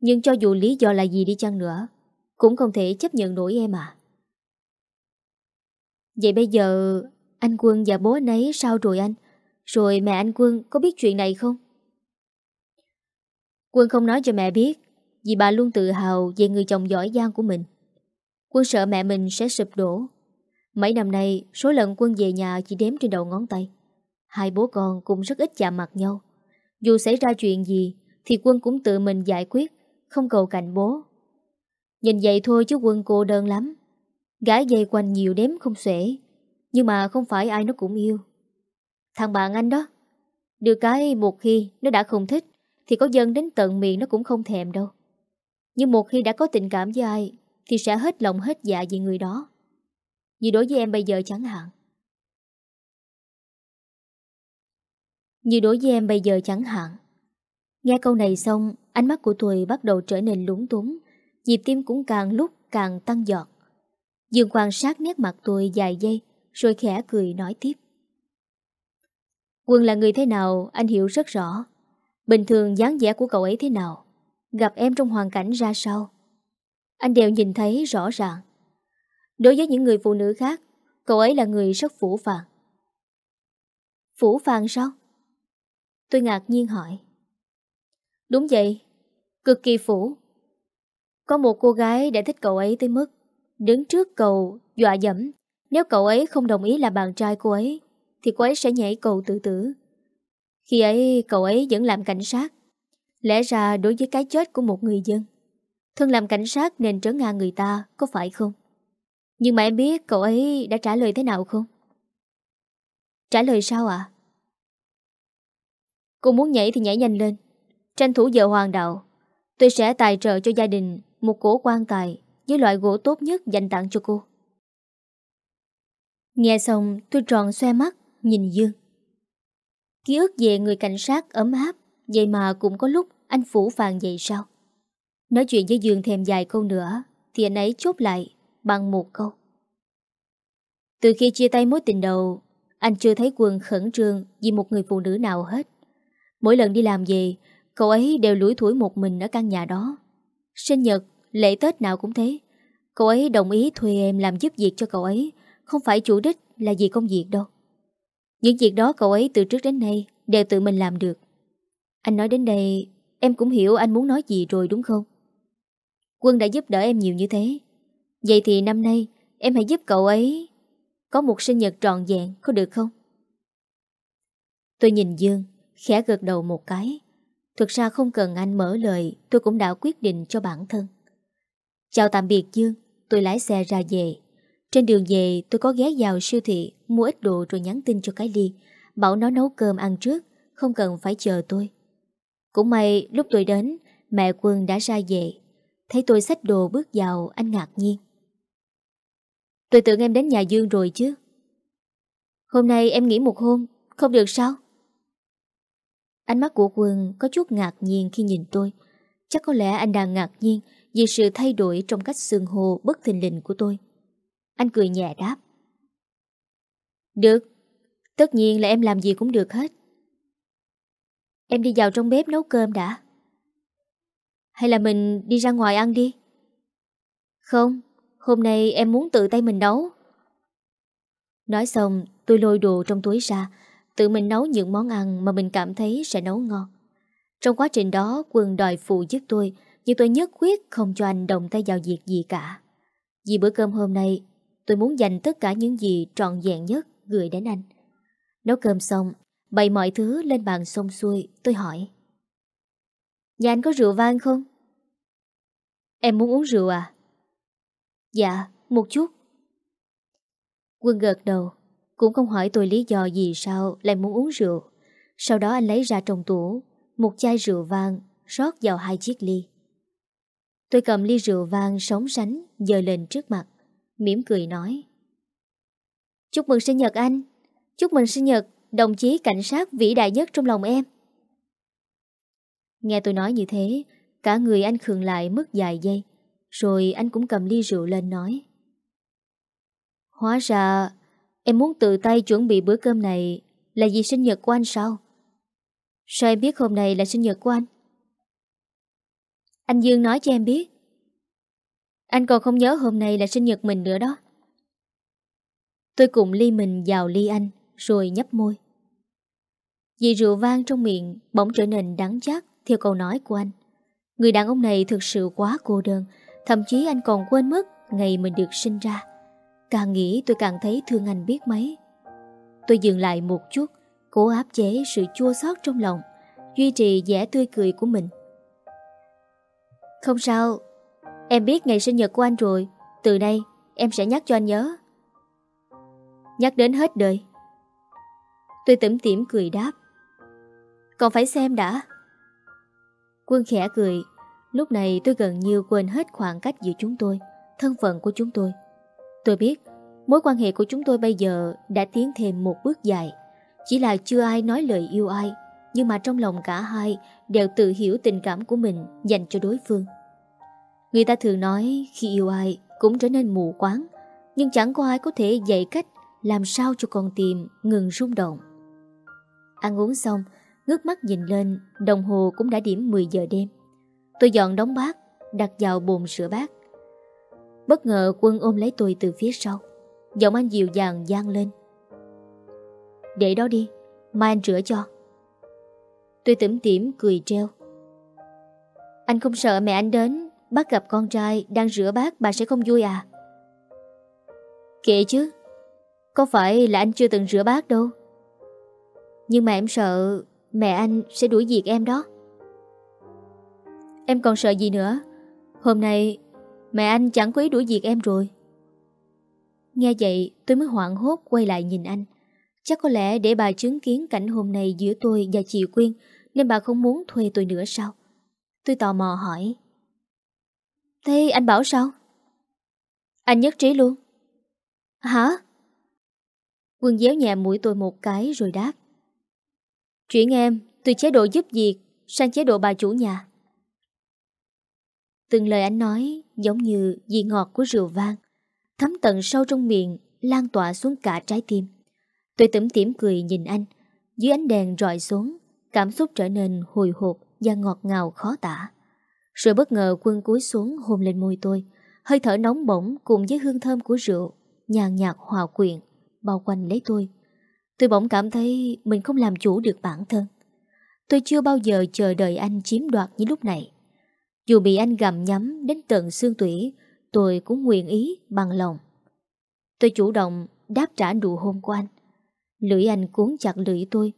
Nhưng cho dù lý do là gì đi chăng nữa, cũng không thể chấp nhận nổi em à. Vậy bây giờ anh Quân và bố anh ấy sao rồi anh? Rồi mẹ anh Quân có biết chuyện này không? Quân không nói cho mẹ biết Vì bà luôn tự hào về người chồng giỏi giang của mình Quân sợ mẹ mình sẽ sụp đổ Mấy năm nay, Số lần Quân về nhà chỉ đếm trên đầu ngón tay. Hai bố con cũng rất ít chạm mặt nhau. Dù xảy ra chuyện gì, Thì Quân cũng tự mình giải quyết, Không cầu cạnh bố. Nhìn vậy thôi chứ Quân cô đơn lắm. Gái dây quanh nhiều đếm không xuể, Nhưng mà không phải ai nó cũng yêu. Thằng bạn anh đó, Được cái một khi nó đã không thích, thì có dân đến tận miệng nó cũng không thèm đâu. Nhưng một khi đã có tình cảm với ai, thì sẽ hết lòng hết dạ vì người đó. Như đối với em bây giờ chẳng hạn. Như đối với em bây giờ chẳng hạn. Nghe câu này xong, ánh mắt của tôi bắt đầu trở nên lúng túng, nhịp tim cũng càng lúc càng tăng giọt. Dương quan sát nét mặt tôi dài giây, rồi khẽ cười nói tiếp. Quân là người thế nào anh hiểu rất rõ. Bình thường dáng vẻ của cậu ấy thế nào Gặp em trong hoàn cảnh ra sao Anh đều nhìn thấy rõ ràng Đối với những người phụ nữ khác, Cậu ấy là người rất phủ phàng. Phủ phàng sao? Tôi ngạc nhiên hỏi. Đúng vậy, Cực kỳ phủ. Có một cô gái đã thích cậu ấy tới mức Đứng trước cầu dọa dẫm. Nếu cậu ấy không đồng ý là bạn trai cô ấy, Thì cô ấy sẽ nhảy cầu tự tử. Khi ấy, cậu ấy vẫn làm cảnh sát. Lẽ ra đối với cái chết của một người dân, Thân làm cảnh sát nên trấn ngang người ta Có phải không? Nhưng mà em biết cậu ấy đã trả lời thế nào không? Trả lời sao ạ? Cô muốn nhảy thì nhảy nhanh lên. Tranh thủ giờ hoàng đạo. Tôi sẽ tài trợ cho gia đình Một cổ quan tài Với loại gỗ tốt nhất dành tặng cho cô. Nghe xong, tôi tròn xoe mắt, Nhìn Dương. Ký ức về người cảnh sát ấm áp, Vậy mà cũng có lúc anh phủ phàng vậy sao? Nói chuyện với Dương thêm vài câu nữa, Thì anh ấy chốt lại. Bằng một câu Từ khi chia tay mối tình đầu Anh chưa thấy Quân khẩn trương Vì một người phụ nữ nào hết Mỗi lần đi làm về Cậu ấy đều lủi thủi một mình ở căn nhà đó Sinh nhật, lễ Tết nào cũng thế Cậu ấy đồng ý thuê em làm giúp việc cho cậu ấy Không phải chủ đích là vì công việc đâu những việc đó cậu ấy từ trước đến nay đều tự mình làm được. Anh nói đến đây, em cũng hiểu anh muốn nói gì rồi đúng không? Quân đã giúp đỡ em nhiều như thế. Vậy thì năm nay em hãy giúp cậu ấy có một sinh nhật trọn vẹn, có được không? Tôi nhìn Dương, khẽ gật đầu một cái. Thực ra không cần anh mở lời, tôi cũng đã quyết định cho bản thân. Chào tạm biệt Dương, tôi lái xe ra về. Trên đường về tôi có ghé vào siêu thị Mua ít đồ rồi nhắn tin cho cái ly Bảo nó nấu cơm ăn trước Không cần phải chờ tôi Cũng may lúc tôi đến Mẹ Quân đã ra về Thấy tôi xách đồ bước vào anh ngạc nhiên Tôi tưởng em đến nhà Dương rồi chứ Hôm nay em nghỉ một hôm Không được sao Ánh mắt của Quân có chút ngạc nhiên khi nhìn tôi Chắc có lẽ anh đang ngạc nhiên Vì sự thay đổi trong cách xương hồ bất thình lình của tôi anh cười nhẹ đáp. Được, tất nhiên là em làm gì cũng được hết. Em đi vào trong bếp nấu cơm đã. Hay là mình đi ra ngoài ăn đi? Không, hôm nay em muốn tự tay mình nấu. Nói xong, tôi lôi đồ trong túi ra, tự mình nấu những món ăn mà mình cảm thấy sẽ nấu ngon. Trong quá trình đó, Quân đòi phụ giúp tôi, nhưng tôi nhất quyết không cho anh động tay vào việc gì cả. Vì bữa cơm hôm nay, Tôi muốn dành tất cả những gì trọn vẹn nhất gửi đến anh. Nấu cơm xong, bày mọi thứ lên bàn xong xuôi, tôi hỏi. Nhà anh có rượu vang không? Em muốn uống rượu à? Dạ, một chút. Quân gật đầu, cũng không hỏi tôi lý do gì sao lại muốn uống rượu. Sau đó anh lấy ra trong tủ một chai rượu vang rót vào hai chiếc ly. Tôi cầm ly rượu vang sóng sánh Dời lên trước mặt mỉm cười nói Chúc mừng sinh nhật anh Chúc mừng sinh nhật Đồng chí cảnh sát vĩ đại nhất trong lòng em Nghe tôi nói như thế Cả người anh khường lại mất vài giây rồi anh cũng cầm ly rượu lên nói. Hóa ra, Em muốn tự tay chuẩn bị bữa cơm này Là vì sinh nhật của anh sao? Sao em biết hôm nay là sinh nhật của anh? Anh Dương nói cho em biết. Anh còn không nhớ hôm nay là sinh nhật mình nữa đó. Tôi cùng ly mình vào ly anh, Rồi nhấp môi. Vì rượu vang trong miệng Bỗng trở nên đắng chát Theo câu nói của anh. Người đàn ông này thực sự quá cô đơn Thậm chí anh còn quên mất Ngày mình được sinh ra. Càng nghĩ tôi càng thấy thương anh biết mấy. Tôi dừng lại một chút, Cố áp chế sự chua xót trong lòng, Duy trì vẻ tươi cười của mình. Không sao, Em biết ngày sinh nhật của anh rồi, Từ đây em sẽ nhắc cho anh nhớ. Nhắc đến hết đời. Tôi tẩm tỉm cười đáp. Còn phải xem đã. Quân khẽ cười. Lúc này tôi gần như quên hết khoảng cách giữa chúng tôi Thân phận của chúng tôi Tôi biết mối quan hệ của chúng tôi bây giờ đã tiến thêm một bước dài. Chỉ là chưa ai nói lời yêu ai, nhưng mà trong lòng cả hai đều tự hiểu tình cảm của mình dành cho đối phương. Người ta thường nói khi yêu ai cũng trở nên mù quáng, nhưng chẳng có ai có thể dạy cách làm sao cho con tim ngừng rung động. Ăn uống xong, ngước mắt nhìn lên, đồng hồ cũng đã điểm 10 giờ đêm. Tôi dọn đóng bát, đặt vào bồn sữa bát. Bất ngờ quân ôm lấy tôi từ phía sau. Giọng anh dịu dàng gian lên. Để đó đi Mai anh rửa cho. Tôi tủm tỉm cười treo Anh không sợ mẹ anh đến Bắt gặp con trai đang rửa bát Bà sẽ không vui à? Kệ chứ Có phải là anh chưa từng rửa bát đâu? Nhưng mà em sợ Mẹ anh sẽ đuổi việc em đó. Em còn sợ gì nữa? Hôm nay Mẹ anh chẳng có ý đuổi diệt em rồi. Nghe vậy, tôi mới hoảng hốt quay lại nhìn anh. Chắc có lẽ để bà chứng kiến cảnh hôm nay giữa tôi và chị Quyên, Nên bà không muốn thuê tôi nữa sao? Tôi tò mò hỏi. Thế anh bảo sao? Anh nhất trí luôn. Hả? Quân déo nhẹ mũi tôi một cái rồi đáp. Chuyển em, từ chế độ giúp việc sang chế độ bà chủ nhà. Từng lời anh nói giống như vị ngọt của rượu vang, thấm tận sâu trong miệng, lan tỏa xuống cả trái tim. Tôi tẩm tỉm cười nhìn anh, dưới ánh đèn rọi xuống, cảm xúc trở nên hồi hộp và ngọt ngào khó tả. Rồi bất ngờ quân cúi xuống hôn lên môi tôi, hơi thở nóng bỏng cùng với hương thơm của rượu, nhàn nhạt hòa quyện, bao quanh lấy tôi. Tôi bỗng cảm thấy mình không làm chủ được bản thân. Tôi chưa bao giờ chờ đợi anh chiếm đoạt như lúc này. Dù bị anh gặm nhắm đến tận xương tủy, tôi cũng nguyện ý bằng lòng. Tôi chủ động đáp trả nụ hôn của anh. Lưỡi anh cuốn chặt lưỡi tôi,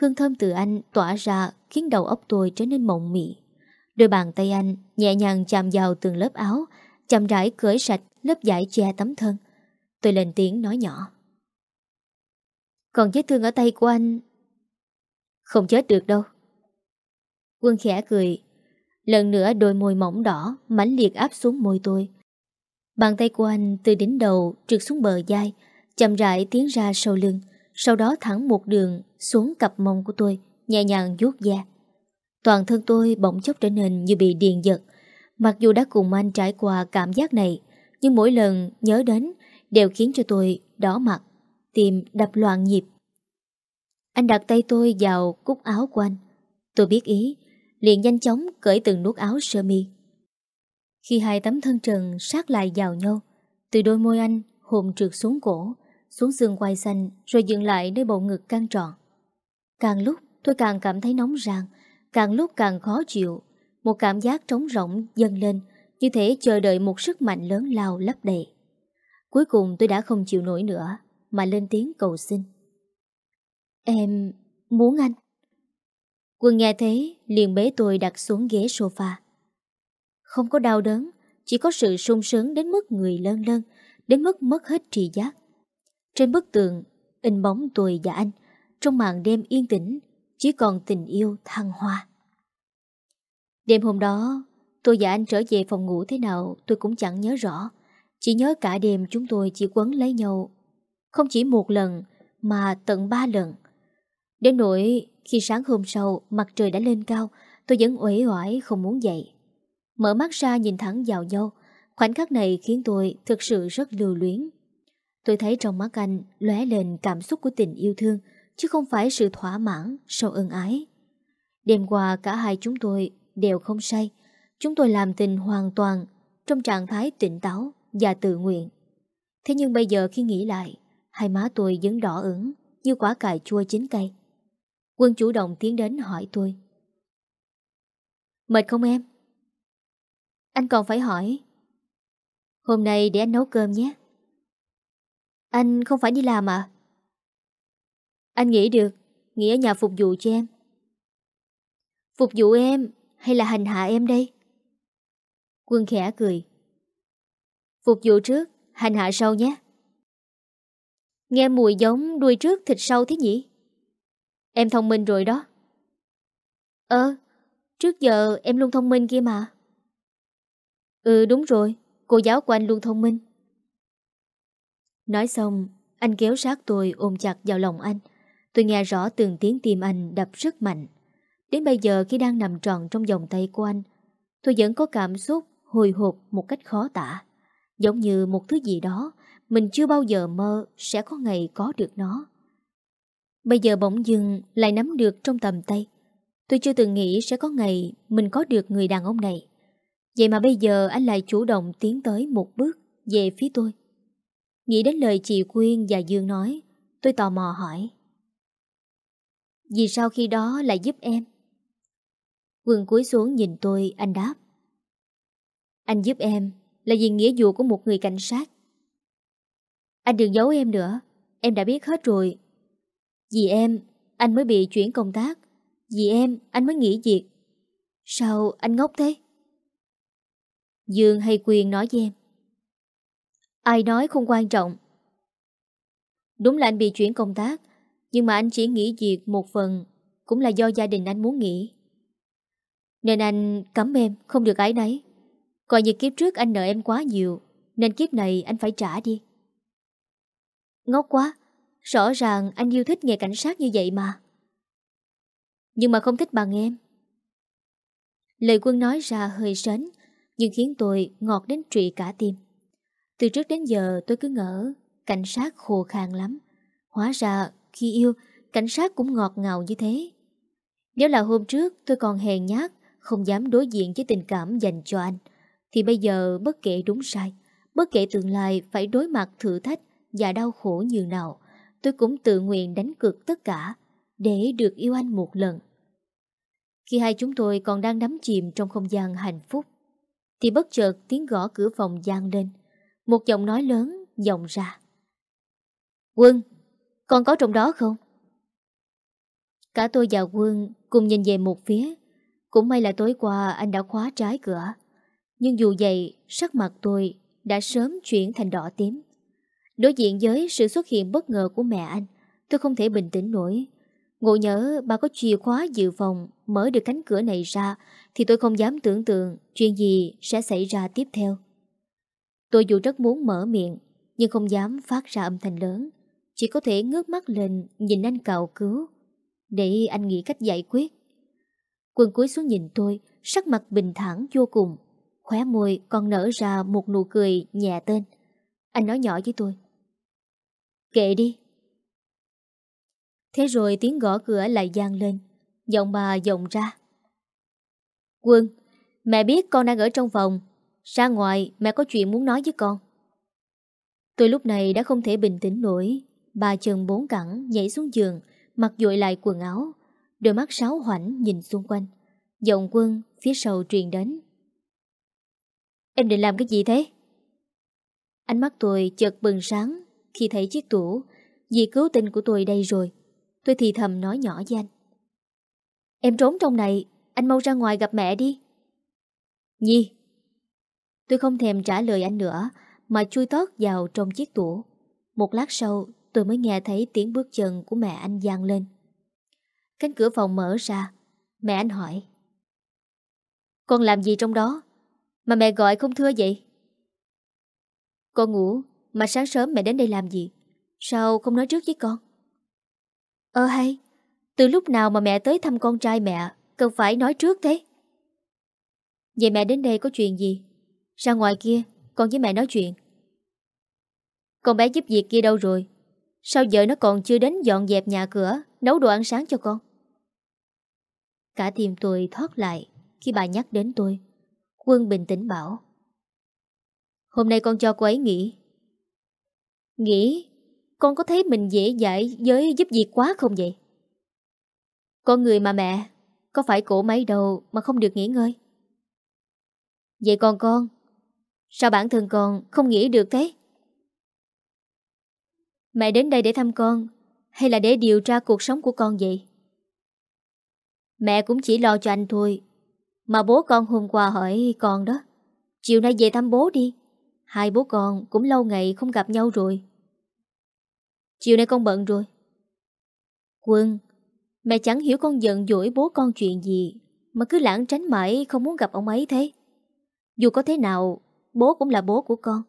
hương thơm từ anh tỏa ra khiến đầu óc tôi trở nên mộng mị. Đôi bàn tay anh nhẹ nhàng chạm vào từng lớp áo, chậm rãi cởi sạch lớp vải che tấm thân. Tôi lên tiếng nói nhỏ. Còn vết thương ở tay của anh... Không chết được đâu. Quân khẽ cười, Lần nữa đôi môi mỏng đỏ mãnh liệt áp xuống môi tôi. Bàn tay của anh từ đỉnh đầu trượt xuống bờ dai chậm rãi tiến ra sau lưng, sau đó thẳng một đường xuống cặp mông của tôi, nhẹ nhàng vuốt da. Toàn thân tôi bỗng chốc trở nên như bị điền giật. Mặc dù đã cùng anh trải qua cảm giác này, nhưng mỗi lần nhớ đến đều khiến cho tôi đỏ mặt, tim đập loạn nhịp. Anh đặt tay tôi vào cúc áo của anh. Tôi biết ý, liền nhanh chóng cởi từng nút áo sơ mi. Khi hai tấm thân trần sát lại vào nhau, từ đôi môi anh hồn trượt xuống cổ, xuống xương quai xanh rồi dừng lại nơi bộ ngực căng tròn. Càng lúc tôi càng cảm thấy nóng ràng, càng lúc càng khó chịu, một cảm giác trống rỗng dâng lên như thể chờ đợi một sức mạnh lớn lao lấp đầy. Cuối cùng tôi đã không chịu nổi nữa mà lên tiếng cầu xin. Em muốn anh. Quân nghe thế liền bế tôi đặt xuống ghế sofa. Không có đau đớn, chỉ có sự sung sướng đến mức người lân lân, đến mức mất hết trì giác. Trên bức tường, in bóng tôi và anh, trong màn đêm yên tĩnh, chỉ còn tình yêu thăng hoa. Đêm hôm đó, Tôi và anh trở về phòng ngủ thế nào tôi cũng chẳng nhớ rõ. Chỉ nhớ cả đêm chúng tôi chỉ quấn lấy nhau. Không chỉ một lần mà tận ba lần. Đến nỗi khi sáng hôm sau mặt trời đã lên cao tôi vẫn uể oải không muốn dậy. Mở mắt ra nhìn thẳng vào nhau khoảnh khắc này khiến tôi thực sự rất lưu luyến. Tôi thấy trong mắt anh lóe lên cảm xúc của tình yêu thương chứ không phải sự thỏa mãn sau ân ái. Đêm qua cả hai chúng tôi đều không say. Chúng tôi làm tình hoàn toàn trong trạng thái tỉnh táo và tự nguyện. Thế nhưng bây giờ khi nghĩ lại, hai má tôi vẫn đỏ ửng như quả cải chua chín cây. Quân chủ động tiến đến hỏi tôi. Mệt không em? Anh còn phải hỏi. Hôm nay để anh nấu cơm nhé. Anh không phải đi làm à? Anh nghĩ được, nghỉ ở nhà phục vụ cho em. Phục vụ em hay là hành hạ em đây? Quân khẽ cười. Phục vụ trước, hành hạ sau nhé. Nghe mùi giống đuôi trước thịt sau thế nhỉ? Em thông minh rồi đó. Ơ, trước giờ em luôn thông minh kia mà. Ừ đúng rồi, cô giáo của anh luôn thông minh. Nói xong, anh kéo sát tôi ôm chặt vào lòng anh. Tôi nghe rõ từng tiếng tim anh đập rất mạnh. Đến bây giờ khi đang nằm tròn trong vòng tay của anh, tôi vẫn có cảm xúc hồi hộp một cách khó tả. Giống như một thứ gì đó mình chưa bao giờ mơ sẽ có ngày có được nó. Bây giờ bỗng dưng lại nắm được trong tầm tay. Tôi chưa từng nghĩ sẽ có ngày mình có được người đàn ông này. Vậy mà bây giờ anh lại chủ động tiến tới một bước về phía tôi. Nghĩ đến lời chị Quyên và Dương nói, tôi tò mò hỏi. Vì sao khi đó lại giúp em? Quân cúi xuống nhìn tôi, anh đáp. Anh giúp em là vì nghĩa vụ của một người cảnh sát. Anh đừng giấu em nữa, em đã biết hết rồi. Vì em, anh mới bị chuyển công tác. Vì em, anh mới nghỉ việc. Sao anh ngốc thế? Dương hay Quyền nói với em. Ai nói không quan trọng. Đúng là anh bị chuyển công tác, nhưng mà anh chỉ nghỉ việc một phần cũng là do gia đình anh muốn nghỉ. Nên anh cấm em không được ái đấy Coi như kiếp trước anh nợ em quá nhiều, nên kiếp này anh phải trả đi. Ngốc quá, rõ ràng anh yêu thích nghề cảnh sát như vậy mà. Nhưng mà không thích bằng em. Lời quân nói ra hơi sến, nhưng khiến tôi ngọt đến trụy cả tim. Từ trước đến giờ tôi cứ ngỡ cảnh sát khô khan lắm. Hóa ra khi yêu, cảnh sát cũng ngọt ngào như thế. Nếu là hôm trước tôi còn hèn nhát, không dám đối diện với tình cảm dành cho anh, thì bây giờ bất kể đúng sai, bất kể tương lai phải đối mặt thử thách và đau khổ như nào, tôi cũng tự nguyện đánh cược tất cả để được yêu anh một lần. Khi hai chúng tôi còn đang đắm chìm trong không gian hạnh phúc, thì bất chợt tiếng gõ cửa phòng gian lên. Một giọng nói lớn vọng ra. Quân, con có trong đó không? Cả tôi và Quân cùng nhìn về một phía. Cũng may là tối qua anh đã khóa trái cửa. Nhưng dù vậy, sắc mặt tôi đã sớm chuyển thành đỏ tím. Đối diện với sự xuất hiện bất ngờ của mẹ anh, tôi không thể bình tĩnh nổi. Ngộ nhớ bà có chìa khóa dự phòng mở được cánh cửa này ra thì tôi không dám tưởng tượng chuyện gì sẽ xảy ra tiếp theo. Tôi dù rất muốn mở miệng nhưng không dám phát ra âm thanh lớn. Chỉ có thể ngước mắt lên nhìn anh cào cứu để anh nghĩ cách giải quyết. Quân cúi xuống nhìn tôi sắc mặt bình thản vô cùng khóe môi còn nở ra một nụ cười nhẹ tên. Anh nói nhỏ với tôi. Kệ đi. Thế rồi tiếng gõ cửa lại gian lên. Giọng bà giọng ra. Quân, mẹ biết con đang ở trong phòng. Ra ngoài mẹ có chuyện muốn nói với con. Tôi lúc này đã không thể bình tĩnh nổi. Bà chân bốn cẳng nhảy xuống giường, mặc dội lại quần áo. Đôi mắt sáo hoảnh nhìn xung quanh. Giọng quân phía sau truyền đến. Em định làm cái gì thế? Ánh mắt tôi chợt bừng sáng khi thấy chiếc tủ. Vì cứu tinh của tôi đây rồi. Tôi thì thầm nói nhỏ với anh. Em trốn trong này, anh mau ra ngoài gặp mẹ đi. Nhi. Tôi không thèm trả lời anh nữa, mà chui tót vào trong chiếc tủ. Một lát sau, tôi mới nghe thấy tiếng bước chân của mẹ anh gian lên. Cánh cửa phòng mở ra, mẹ anh hỏi. Con làm gì trong đó? Mà mẹ gọi không thưa vậy Con ngủ mà sáng sớm mẹ đến đây làm gì? Sao không nói trước với con? Ờ hay, Từ lúc nào mà mẹ tới thăm con trai mẹ, Cần phải nói trước thế? Vậy mẹ đến đây có chuyện gì? Ra ngoài kia, Con với mẹ nói chuyện. Con bé giúp việc kia đâu rồi? Sao giờ nó còn chưa đến dọn dẹp nhà cửa, Nấu đồ ăn sáng cho con? Cả tim tôi thoát lại Khi bà nhắc đến tôi. Quân bình tĩnh bảo, Hôm nay con cho cô ấy nghỉ Nghỉ Con có thấy mình dễ dãi với giúp việc quá không vậy? Con người mà mẹ, Có phải cổ máy đầu mà không được nghỉ ngơi? Vậy còn con, Sao bản thân con không nghĩ được thế? Mẹ đến đây để thăm con, Hay là để điều tra cuộc sống của con vậy? Mẹ cũng chỉ lo cho anh thôi, Mà bố con hôm qua hỏi con đó, Chiều nay về thăm bố đi. Hai bố con cũng lâu ngày không gặp nhau rồi. Chiều nay con bận rồi. Quân, Mẹ chẳng hiểu con giận dỗi bố con chuyện gì, Mà cứ lãng tránh mãi không muốn gặp ông ấy thế. Dù có thế nào, Bố cũng là bố của con.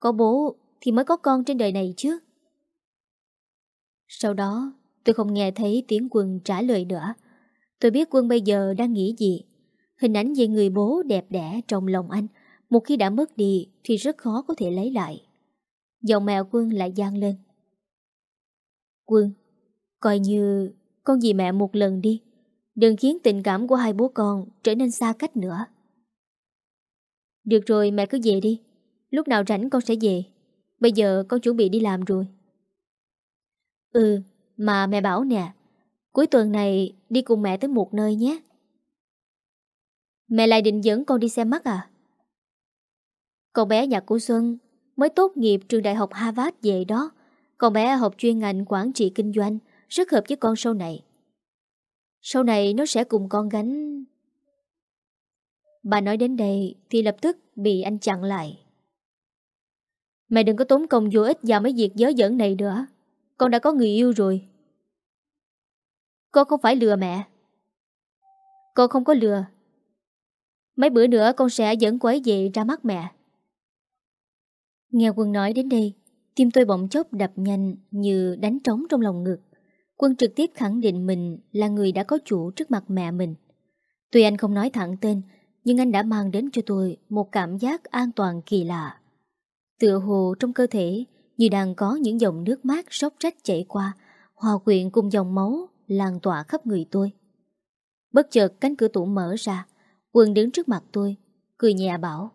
Có bố thì mới có con trên đời này chứ. Sau đó, tôi không nghe thấy tiếng quân trả lời nữa. Tôi biết quân bây giờ đang nghĩ gì. Hình ảnh về người bố đẹp đẽ trong lòng anh. Một khi đã mất đi Thì rất khó có thể lấy lại. Giọng mèo quân lại gian lên. Quân, Coi như con dì mẹ một lần đi. Đừng khiến tình cảm của hai bố con Trở nên xa cách nữa. Được rồi, mẹ cứ về đi. Lúc nào rảnh con sẽ về. Bây giờ con chuẩn bị đi làm rồi. Ừ Mà mẹ bảo nè, Cuối tuần này đi cùng mẹ tới một nơi nhé. Mẹ lại định dẫn con đi xem mắt à? Con bé nhà cô Xuân mới tốt nghiệp trường đại học Harvard về đó. Con bé học chuyên ngành quản trị kinh doanh, rất hợp với con sau này. Sau này nó sẽ cùng con gánh... Bà nói đến đây thì lập tức bị anh chặn lại. Mẹ đừng có tốn công vô ích vào mấy việc dớ dẫn này nữa. Con đã có người yêu rồi. Con không phải lừa mẹ Con không có lừa Mấy bữa nữa con sẽ dẫn cô ấy về ra mắt mẹ Nghe quân nói đến đây Tim tôi bỗng chốc đập nhanh Như đánh trống trong lòng ngực Quân trực tiếp khẳng định mình Là người đã có chủ trước mặt mẹ mình Tuy anh không nói thẳng tên Nhưng anh đã mang đến cho tôi Một cảm giác an toàn kỳ lạ Tựa hồ trong cơ thể Như đang có những dòng nước mát sốc rách chảy qua Hòa quyện cùng dòng máu lan tỏa khắp người tôi. Bất chợt cánh cửa tủ mở ra, Quân đứng trước mặt tôi, cười nhẹ bảo.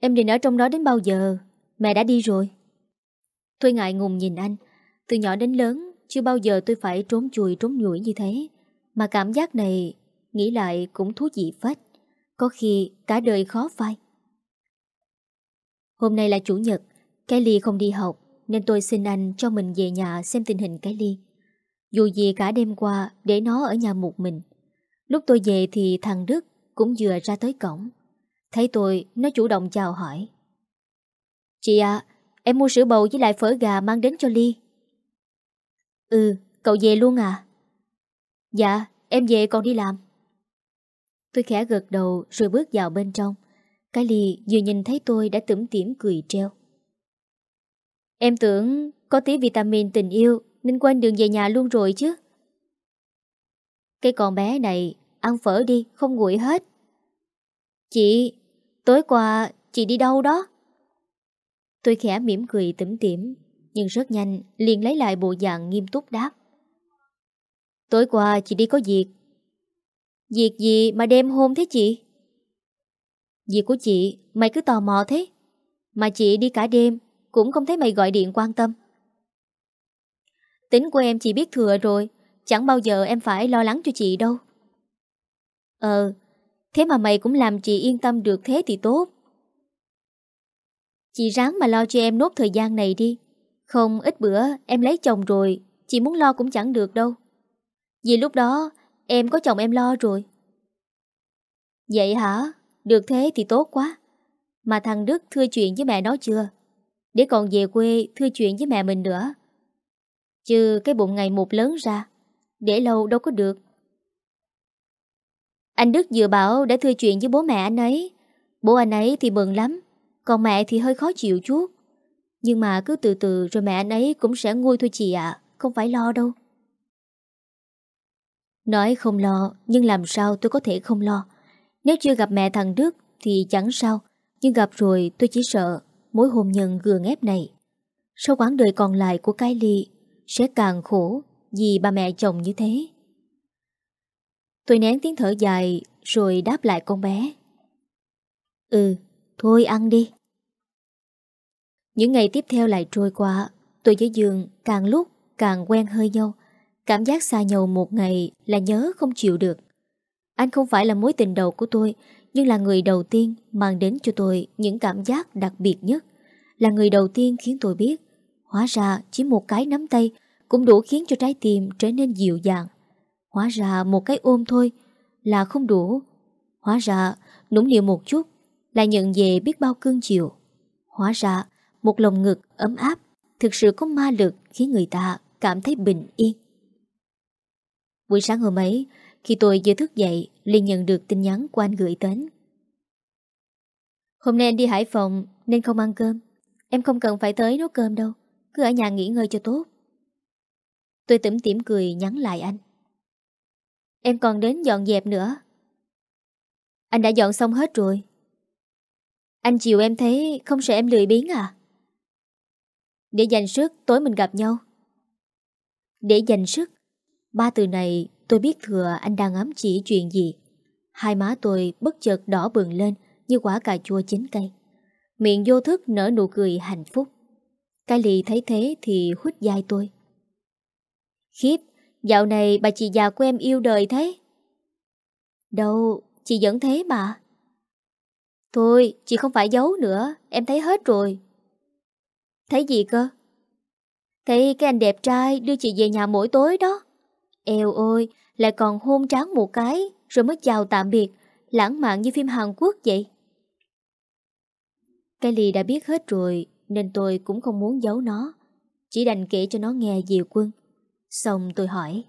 Em định ở trong đó đến bao giờ? Mẹ đã đi rồi. Tôi ngại ngùng nhìn anh, từ nhỏ đến lớn, chưa bao giờ tôi phải trốn chùi trốn nhủi như thế. Mà cảm giác này, nghĩ lại cũng thú vị phết. Có khi cả đời khó phai. Hôm nay là chủ nhật, cái ly không đi học, nên tôi xin anh cho mình về nhà xem tình hình cái ly. Dù gì cả đêm qua để nó ở nhà một mình. Lúc tôi về thì thằng Đức cũng vừa ra tới cổng. Thấy tôi, nó chủ động chào hỏi. Chị à, em mua sữa bầu với lại phở gà mang đến cho Ly. Ừ, cậu về luôn à? Dạ, em về còn đi làm. Tôi khẽ gật đầu rồi bước vào bên trong. Cái Ly vừa nhìn thấy tôi đã tủm tỉm cười treo. Em tưởng có tí vitamin tình yêu nên quên đường về nhà luôn rồi chứ Cái con bé này Ăn phở đi không nguội hết Chị Tối qua, chị đi đâu đó? Tôi khẽ mỉm cười tủm tỉm, Nhưng rất nhanh liền lấy lại bộ dạng nghiêm túc đáp. Tối qua chị đi có việc. Việc gì mà đêm hôm thế chị? Việc của chị, Mày cứ tò mò thế. Mà chị đi cả đêm, Cũng không thấy mày gọi điện quan tâm. Tính của em chị biết thừa rồi, Chẳng bao giờ em phải lo lắng cho chị đâu. Ờ Thế mà mày cũng làm chị yên tâm được thế thì tốt. Chị ráng mà lo cho em nốt thời gian này đi. Không, ít bữa em lấy chồng rồi, Chị muốn lo cũng chẳng được đâu. Vì lúc đó, em có chồng em lo rồi. Vậy hả? Được thế thì tốt quá. Mà thằng Đức thưa chuyện với mẹ nó chưa? Để còn về quê thưa chuyện với mẹ mình nữa. Chứ cái bụng ngày một lớn ra, Để lâu đâu có được. Anh Đức vừa bảo đã thưa chuyện với bố mẹ anh ấy. Bố anh ấy thì mừng lắm, còn mẹ thì hơi khó chịu chút. Nhưng mà cứ từ từ rồi mẹ anh ấy cũng sẽ nguôi thôi chị ạ, không phải lo đâu. Nói không lo, nhưng làm sao tôi có thể không lo. Nếu chưa gặp mẹ thằng Đức thì chẳng sao, nhưng gặp rồi tôi chỉ sợ mối hôn nhân gường ép này. Sau quãng đời còn lại của cái ly sẽ càng khổ vì bà mẹ chồng như thế. Tôi nén tiếng thở dài rồi đáp lại con bé. Ừ, thôi ăn đi. Những ngày tiếp theo lại trôi qua, tôi với Dương càng lúc càng quen hơi nhau. Cảm giác xa nhau một ngày là nhớ không chịu được. Anh không phải là mối tình đầu của tôi, nhưng là người đầu tiên mang đến cho tôi những cảm giác đặc biệt nhất. Là người đầu tiên khiến tôi biết, hóa ra chỉ một cái nắm tay cũng đủ khiến cho trái tim trở nên dịu dàng. Hóa ra một cái ôm thôi là không đủ. Hóa ra nũng nịu một chút là nhận về biết bao cương chiều. Hóa ra một lồng ngực ấm áp thực sự có ma lực khiến người ta cảm thấy bình yên. Buổi sáng hôm ấy, khi tôi vừa thức dậy, liền nhận được tin nhắn của anh gửi đến. Hôm nay anh đi Hải Phòng nên không ăn cơm. Em không cần phải tới nấu cơm đâu, cứ ở nhà nghỉ ngơi cho tốt. Tôi tủm tỉm cười nhắn lại anh. Em còn đến dọn dẹp nữa. Anh đã dọn xong hết rồi. Anh chiều em thấy không sợ em lười biếng à? Để dành sức tối mình gặp nhau. Để dành sức, ba từ này tôi biết thừa anh đang ám chỉ chuyện gì. Hai má tôi bất chợt đỏ bừng lên như quả cà chua chín cây. Miệng vô thức nở nụ cười hạnh phúc. Cái lì thấy thế thì hút dai tôi. Khiếp, dạo này bà chị già của em yêu đời thế. Đâu, chị vẫn thế mà. Thôi, chị không phải giấu nữa, em thấy hết rồi. Thấy gì cơ? Thấy cái anh đẹp trai đưa chị về nhà mỗi tối đó. Eo ôi, lại còn hôn tráng một cái, rồi mới chào tạm biệt, lãng mạn như phim Hàn Quốc vậy. Cái lì đã biết hết rồi, nên tôi cũng không muốn giấu nó. Chỉ đành kể cho nó nghe Diệu Quân. Xong tôi hỏi.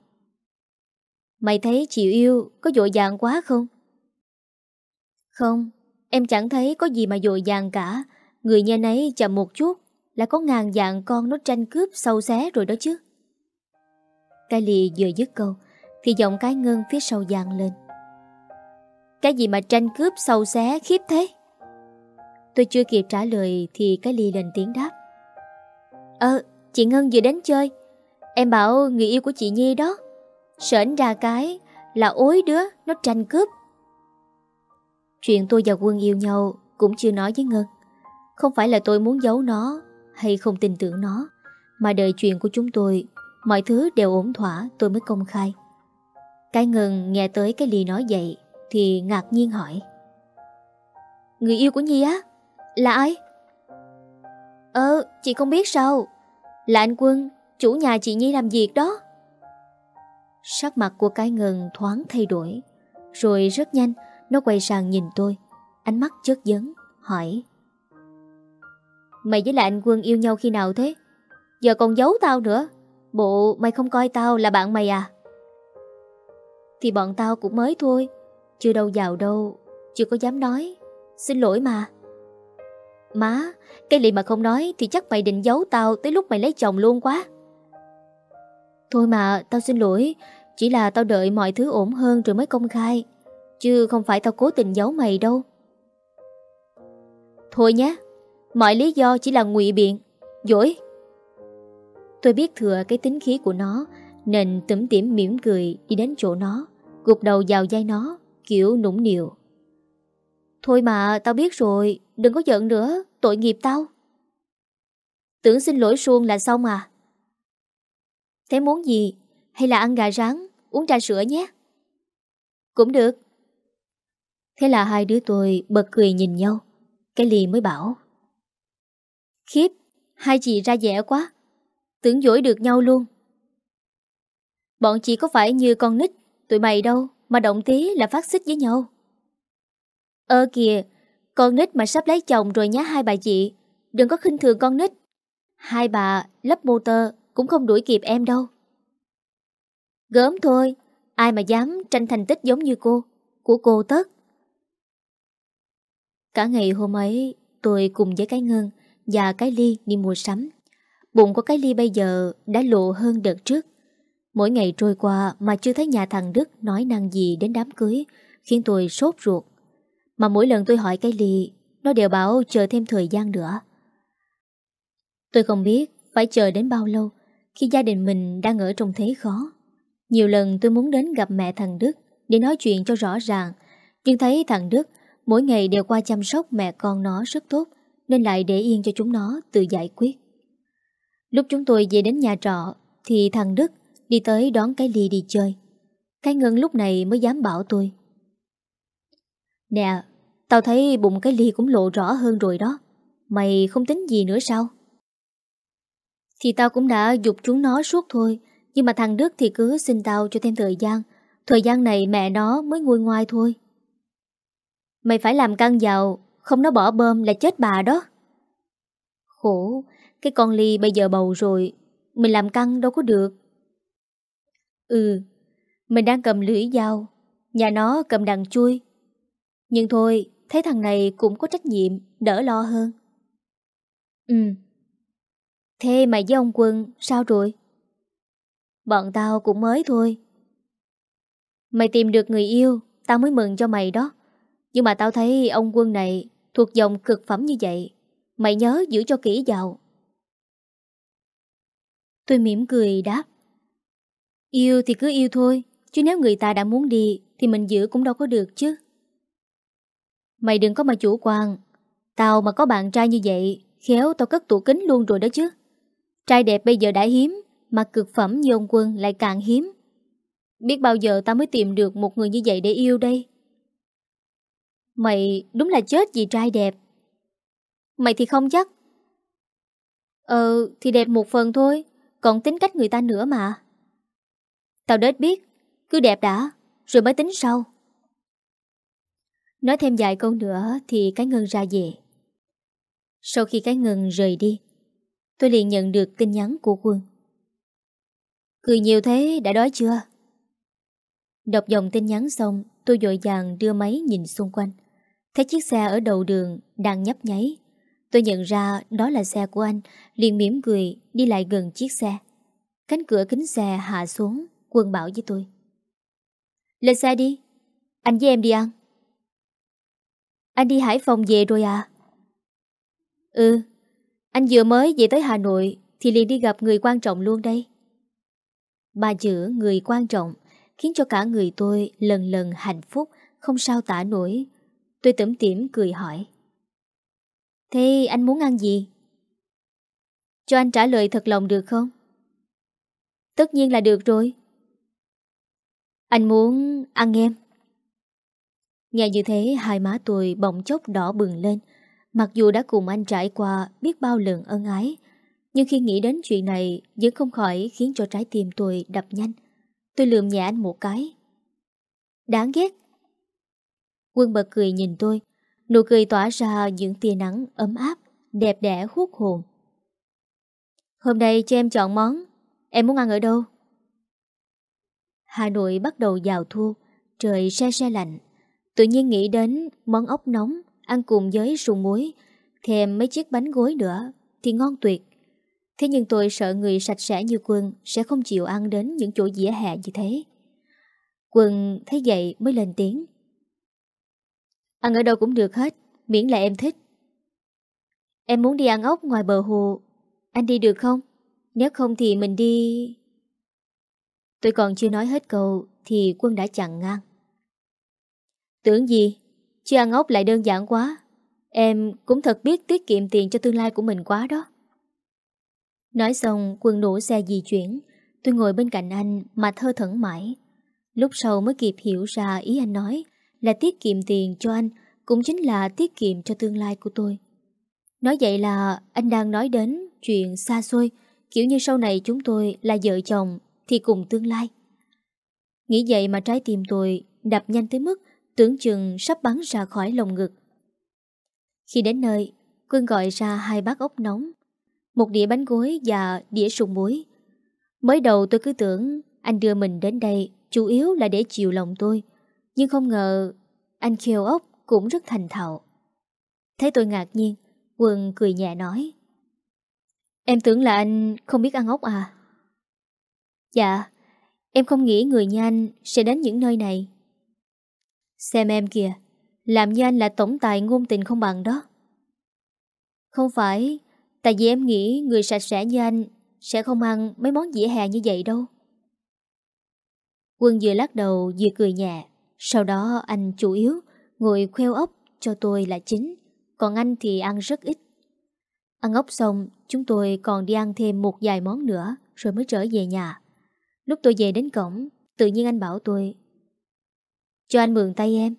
Mày thấy chị yêu có dội dàng quá không? Không, em chẳng thấy có gì mà dội dàng cả. Người nhà nấy chậm một chút là có ngàn dạng con nó tranh cướp sâu xé rồi đó chứ. Cái lì vừa dứt câu thì giọng cái ngân phía sau vang lên. Cái gì mà tranh cướp sâu xé khiếp thế? Tôi chưa kịp trả lời thì cái ly lên tiếng đáp. Ờ, chị Ngân vừa đến chơi. Em bảo người yêu của chị Nhi đó. Sởn ra cái là ối đứa nó tranh cướp. Chuyện tôi và Quân yêu nhau cũng chưa nói với Ngân. Không phải là tôi muốn giấu nó hay không tin tưởng nó, mà đời chuyện của chúng tôi, mọi thứ đều ổn thỏa tôi mới công khai. Cái Ngân nghe tới cái ly nói vậy thì ngạc nhiên hỏi. Người yêu của Nhi á? Là ai? Ờ, chị không biết sao. Là anh Quân, chủ nhà chị Nhi làm việc đó. Sắc mặt của cái ngần thoáng thay đổi. Rồi rất nhanh, nó quay sang nhìn tôi. Ánh mắt chất vấn, hỏi. Mày với lại anh Quân yêu nhau khi nào thế? Giờ còn giấu tao nữa. Bộ mày không coi tao là bạn mày à? Thì bọn tao cũng mới thôi. Chưa đâu vào đâu, chưa có dám nói. Xin lỗi mà. Má, cái gì mà không nói thì chắc mày định giấu tao tới lúc mày lấy chồng luôn quá. Thôi mà, tao xin lỗi, chỉ là tao đợi mọi thứ ổn hơn rồi mới công khai. Chứ không phải tao cố tình giấu mày đâu. Thôi nhé, mọi lý do chỉ là ngụy biện, dỗi. Tôi biết thừa cái tính khí của nó, nên tủm tỉm mỉm cười đi đến chỗ nó, gục đầu vào vai nó, kiểu nũng nịu. Thôi mà, tao biết rồi, đừng có giận nữa, tội nghiệp tao. Tưởng xin lỗi suông là xong à? Thế muốn gì? Hay là ăn gà rán, uống trà sữa nhé? Cũng được. Thế là hai đứa tôi bật cười nhìn nhau. Cái lì mới bảo. Khiếp, hai chị ra dẻ quá. Tưởng dỗi được nhau luôn. Bọn chị có phải như con nít, tụi mày đâu, mà động tí là phát xích với nhau. Ơ kìa, con nít mà sắp lấy chồng rồi nhá hai bà chị. Đừng có khinh thường con nít. Hai bà lắp motor cũng không đuổi kịp em đâu. Gớm thôi, ai mà dám tranh thành tích giống như cô. của cô tất. Cả ngày hôm ấy, tôi cùng với cái ngân và cái ly đi mua sắm. Bụng của cái ly bây giờ đã lộ hơn đợt trước. Mỗi ngày trôi qua mà chưa thấy nhà thằng Đức nói năng gì đến đám cưới, khiến tôi sốt ruột. Mà mỗi lần tôi hỏi cái ly, nó đều bảo chờ thêm thời gian nữa. Tôi không biết phải chờ đến bao lâu khi gia đình mình đang ở trong thế khó. Nhiều lần tôi muốn đến gặp mẹ thằng Đức để nói chuyện cho rõ ràng, nhưng thấy thằng Đức mỗi ngày đều qua chăm sóc mẹ con nó rất tốt, nên lại để yên cho chúng nó tự giải quyết. Lúc chúng tôi về đến nhà trọ, thì thằng Đức đi tới đón cái ly đi chơi. Cái Ngân lúc này mới dám bảo tôi. Nè, tao thấy bụng cái ly cũng lộ rõ hơn rồi đó. Mày không tính gì nữa sao? Thì tao cũng đã dục chúng nó suốt thôi, nhưng mà thằng Đức thì cứ xin tao cho thêm thời gian. Thời gian này mẹ nó mới nguôi ngoai thôi. Mày phải làm căng giàu, không nó bỏ bơm là chết bà đó. Khổ, cái con Ly bây giờ bầu rồi, mình làm căng đâu có được. Ừ, mình đang cầm lưỡi dao, nhà nó cầm đằng chui. Nhưng thôi, thấy thằng này cũng có trách nhiệm, đỡ lo hơn. Ừ. Thế mày với ông Quân sao rồi? Bọn tao cũng mới thôi. Mày tìm được người yêu, tao mới mừng cho mày đó. Nhưng mà tao thấy ông Quân này thuộc dòng cực phẩm như vậy. Mày nhớ giữ cho kỹ vào. Tôi mỉm cười đáp. Yêu thì cứ yêu thôi, chứ nếu người ta đã muốn đi thì mình giữ cũng đâu có được chứ. Mày đừng có mà chủ quan. Tao mà có bạn trai như vậy, khéo tao cất tủ kính luôn rồi đó chứ. Trai đẹp bây giờ đã hiếm, mà cực phẩm như ông Quân lại càng hiếm. Biết bao giờ ta mới tìm được một người như vậy để yêu đây. Mày đúng là chết vì trai đẹp. Mày thì không chắc. Ờ, thì đẹp một phần thôi, còn tính cách người ta nữa mà. Tao đết biết, cứ đẹp đã, rồi mới tính sau. Nói thêm vài câu nữa thì cái ngân ra về. Sau khi cái ngân rời đi, tôi liền nhận được tin nhắn của quân. Cười nhiều thế đã đói chưa? Đọc dòng tin nhắn xong, tôi dội dàng đưa máy nhìn xung quanh. Thấy chiếc xe ở đầu đường đang nhấp nháy. Tôi nhận ra đó là xe của anh, liền mỉm cười đi lại gần chiếc xe. Cánh cửa kính xe hạ xuống, quân bảo với tôi. Lên xe đi, anh với em đi ăn. Anh đi Hải Phòng về rồi à? Ừ, anh vừa mới về tới Hà Nội thì liền đi gặp người quan trọng luôn đây. Ba chữ người quan trọng khiến cho cả người tôi lần lần hạnh phúc, không sao tả nổi. Tôi tẩm tiểm cười hỏi. Thế anh muốn ăn gì? Cho anh trả lời thật lòng được không? Tất nhiên là được rồi. Anh muốn ăn em. Nghe như thế hai má tôi bỗng chốc đỏ bừng lên. Mặc dù đã cùng anh trải qua biết bao lần ân ái, nhưng khi nghĩ đến chuyện này vẫn không khỏi khiến cho trái tim tôi đập nhanh. Tôi lườm nhẹ anh một cái. Đáng ghét. Quân bật cười nhìn tôi, nụ cười tỏa ra những tia nắng ấm áp, đẹp đẽ hút hồn. Hôm nay cho em chọn món, em muốn ăn ở đâu? Hà Nội bắt đầu vào thu, trời se se lạnh. Tự nhiên nghĩ đến món ốc nóng, ăn cùng với sùng muối, thêm mấy chiếc bánh gối nữa, thì ngon tuyệt. Thế nhưng tôi sợ người sạch sẽ như Quân sẽ không chịu ăn đến những chỗ dĩa hè như thế. Quân thấy vậy mới lên tiếng. Ăn ở đâu cũng được hết, miễn là em thích. Em muốn đi ăn ốc ngoài bờ hồ, anh đi được không? Nếu không thì mình đi... Tôi còn chưa nói hết câu thì Quân đã chặn ngang. Tưởng gì? Chứ ăn ốc lại đơn giản quá. Em cũng thật biết tiết kiệm tiền cho tương lai của mình quá đó. Nói xong, quân nổ xe di chuyển Tôi ngồi bên cạnh anh mà thơ thẩn mãi Lúc sau mới kịp hiểu ra ý anh nói Là tiết kiệm tiền cho anh Cũng chính là tiết kiệm cho tương lai của tôi Nói vậy là anh đang nói đến chuyện xa xôi, Kiểu như sau này chúng tôi là vợ chồng Thì cùng tương lai Nghĩ vậy mà trái tim tôi đập nhanh tới mức Tưởng chừng sắp bắn ra khỏi lồng ngực Khi đến nơi Quân gọi ra hai bát ốc nóng một đĩa bánh gối và đĩa sùng muối. Mới đầu tôi cứ tưởng anh đưa mình đến đây chủ yếu là để chiều lòng tôi. Nhưng không ngờ anh khêu ốc cũng rất thành thạo. Thấy tôi ngạc nhiên, Quân cười nhẹ nói. Em tưởng là anh không biết ăn ốc à? Dạ, em không nghĩ người như anh sẽ đến những nơi này. Xem em kìa, làm như anh là tổng tài ngôn tình không bằng đó. Không phải, tại vì em nghĩ người sạch sẽ như anh sẽ không ăn mấy món dĩa hè như vậy đâu. Quân vừa lắc đầu vừa cười nhẹ, sau đó anh chủ yếu ngồi khoeo ốc cho tôi là chính, còn anh thì ăn rất ít. Ăn ốc xong, chúng tôi còn đi ăn thêm một vài món nữa rồi mới trở về nhà. Lúc tôi về đến cổng, tự nhiên anh bảo tôi cho anh mượn tay em.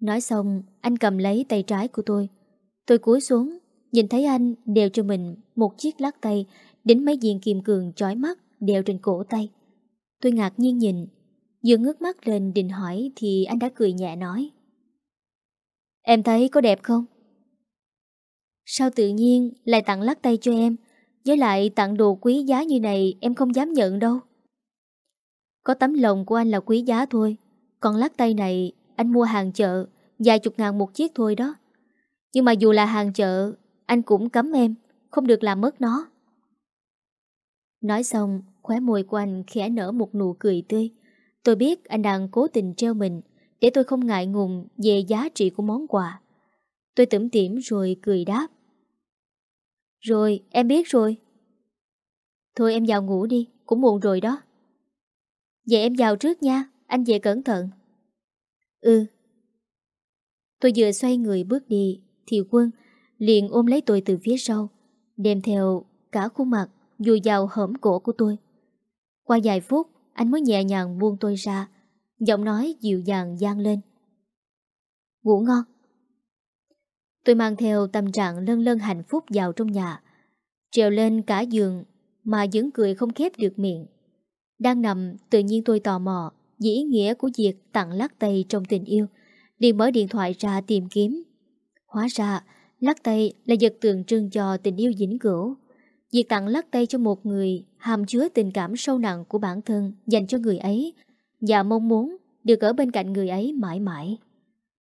Nói xong, anh cầm lấy tay trái của tôi. Tôi cúi xuống, nhìn thấy anh đeo cho mình một chiếc lắc tay đến mấy viên kim cường chói mắt đeo trên cổ tay. Tôi ngạc nhiên nhìn, vừa ngước mắt lên định hỏi thì anh đã cười nhẹ nói. Em thấy có đẹp không? Sao tự nhiên lại tặng lắc tay cho em? Với lại tặng đồ quý giá như này em không dám nhận đâu. Có tấm lòng của anh là quý giá thôi. Còn lắc tay này anh mua hàng chợ, vài chục ngàn một chiếc thôi đó. Nhưng mà dù là hàng chợ, anh cũng cấm em, không được làm mất nó. Nói xong, khóe môi của anh khẽ nở một nụ cười tươi. Tôi biết anh đang cố tình treo mình, để tôi không ngại ngùng về giá trị của món quà. Tôi tẩm tỉm rồi cười đáp. Rồi, em biết rồi. Thôi em vào ngủ đi, cũng muộn rồi đó. Vậy em vào trước nha, anh về cẩn thận. Ừ. Tôi vừa xoay người bước đi, thì quân liền ôm lấy tôi từ phía sau, đem theo cả khuôn mặt dùi vào hõm cổ của tôi. Qua vài phút, anh mới nhẹ nhàng buông tôi ra, giọng nói dịu dàng gian lên. Ngủ ngon. Tôi mang theo tâm trạng lân lân hạnh phúc vào trong nhà, trèo lên cả giường mà vẫn cười không khép được miệng. Đang nằm, tự nhiên tôi tò mò về ý nghĩa của việc tặng lắc tay trong tình yêu, Đi mở điện thoại ra tìm kiếm. Hóa ra, lắc tay là vật tượng trưng cho tình yêu vĩnh cửu. Việc tặng lắc tay cho một người hàm chứa tình cảm sâu nặng của bản thân dành cho người ấy và mong muốn được ở bên cạnh người ấy mãi mãi.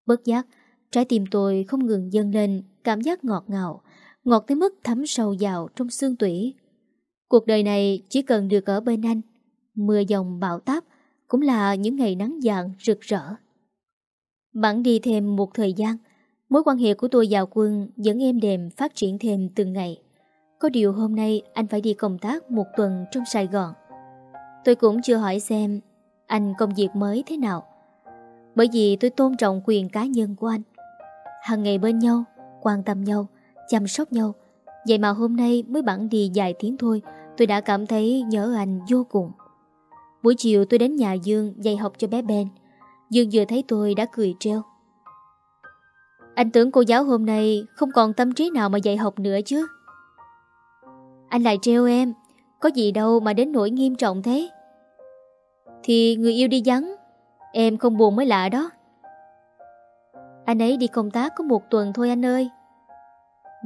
Bất giác, trái tim tôi không ngừng dâng lên cảm giác ngọt ngào, ngọt tới mức thấm sâu vào trong xương tủy. Cuộc đời này chỉ cần được ở bên anh, mưa dòng bão táp cũng là những ngày nắng dạng rực rỡ. Bẵng đi thêm một thời gian, mối quan hệ của tôi và Quân vẫn êm đềm phát triển thêm từng ngày. Có điều hôm nay anh phải đi công tác một tuần trong Sài Gòn. Tôi cũng chưa hỏi xem anh công việc mới thế nào. Bởi vì tôi tôn trọng quyền cá nhân của anh. Hằng ngày bên nhau, quan tâm nhau, chăm sóc nhau. Vậy mà hôm nay mới bẵng đi vài tiếng thôi, tôi đã cảm thấy nhớ anh vô cùng. Buổi chiều tôi đến nhà Dương dạy học cho bé Ben. Dương vừa thấy tôi đã cười treo. Anh tưởng cô giáo hôm nay không còn tâm trí nào mà dạy học nữa chứ. Anh lại treo em, có gì đâu mà đến nỗi nghiêm trọng thế. Thì người yêu đi vắng, em không buồn mới lạ đó. Anh ấy đi công tác có một tuần thôi anh ơi.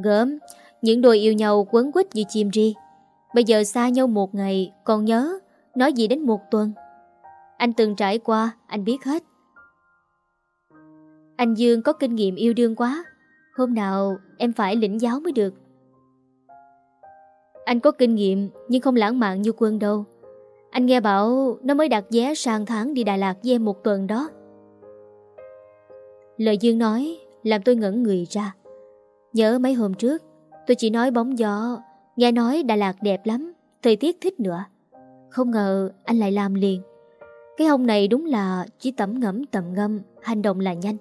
Gớm, những đôi yêu nhau quấn quýt như chim ri. Bây giờ xa nhau một ngày, còn nhớ, nói gì đến một tuần. Anh từng trải qua, anh biết hết. Anh Dương có kinh nghiệm yêu đương quá, hôm nào em phải lĩnh giáo mới được. Anh có kinh nghiệm nhưng không lãng mạn như quân đâu. Anh nghe bảo nó mới đặt vé sang tháng đi Đà Lạt với em một tuần đó. Lời Dương nói làm tôi ngẩn người ra. Nhớ mấy hôm trước, tôi chỉ nói bóng gió, nghe nói Đà Lạt đẹp lắm, thời tiết thích nữa. Không ngờ anh lại làm liền. Cái ông này đúng là chỉ tẩm ngẫm tầm ngâm, hành động là nhanh.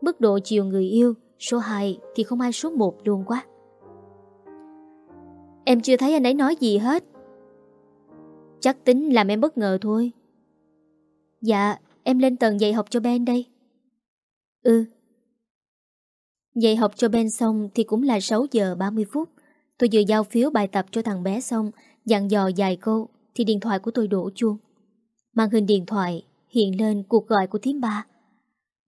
Mức độ chiều người yêu, số 2 thì không ai số 1 luôn quá. Em chưa thấy anh ấy nói gì hết. Chắc tính làm em bất ngờ thôi. Dạ, em lên tầng dạy học cho Ben đây. Ừ. Dạy học cho Ben xong thì cũng là 6 giờ 30 phút. Tôi vừa giao phiếu bài tập cho thằng bé xong, dặn dò dài câu, thì điện thoại của tôi đổ chuông. Màn hình điện thoại hiện lên cuộc gọi của thím ba.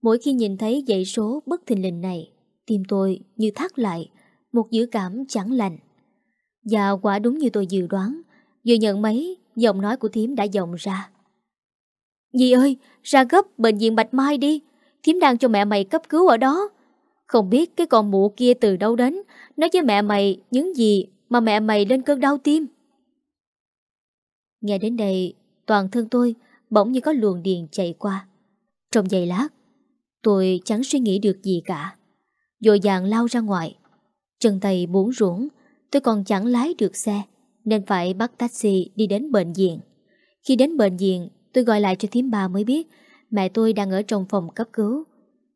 Mỗi khi nhìn thấy dãy số bất thình lình này, tim tôi như thắt lại, một dữ cảm chẳng lành. Và quả đúng như tôi dự đoán, vừa nhận mấy, giọng nói của thím đã vọng ra. Dì ơi, ra gấp bệnh viện Bạch Mai đi. thím đang cho mẹ mày cấp cứu ở đó. Không biết cái con mụ kia từ đâu đến, nói với mẹ mày những gì mà mẹ mày lên cơn đau tim. Nghe đến đây, toàn thân tôi bỗng như có luồng điện chạy qua. Trong giây lát, tôi chẳng suy nghĩ được gì cả. Dội dàng lao ra ngoài. Chân tay bốn ruộng, tôi còn chẳng lái được xe, nên phải bắt taxi đi đến bệnh viện. Khi đến bệnh viện, tôi gọi lại cho thím bà mới biết mẹ tôi đang ở trong phòng cấp cứu.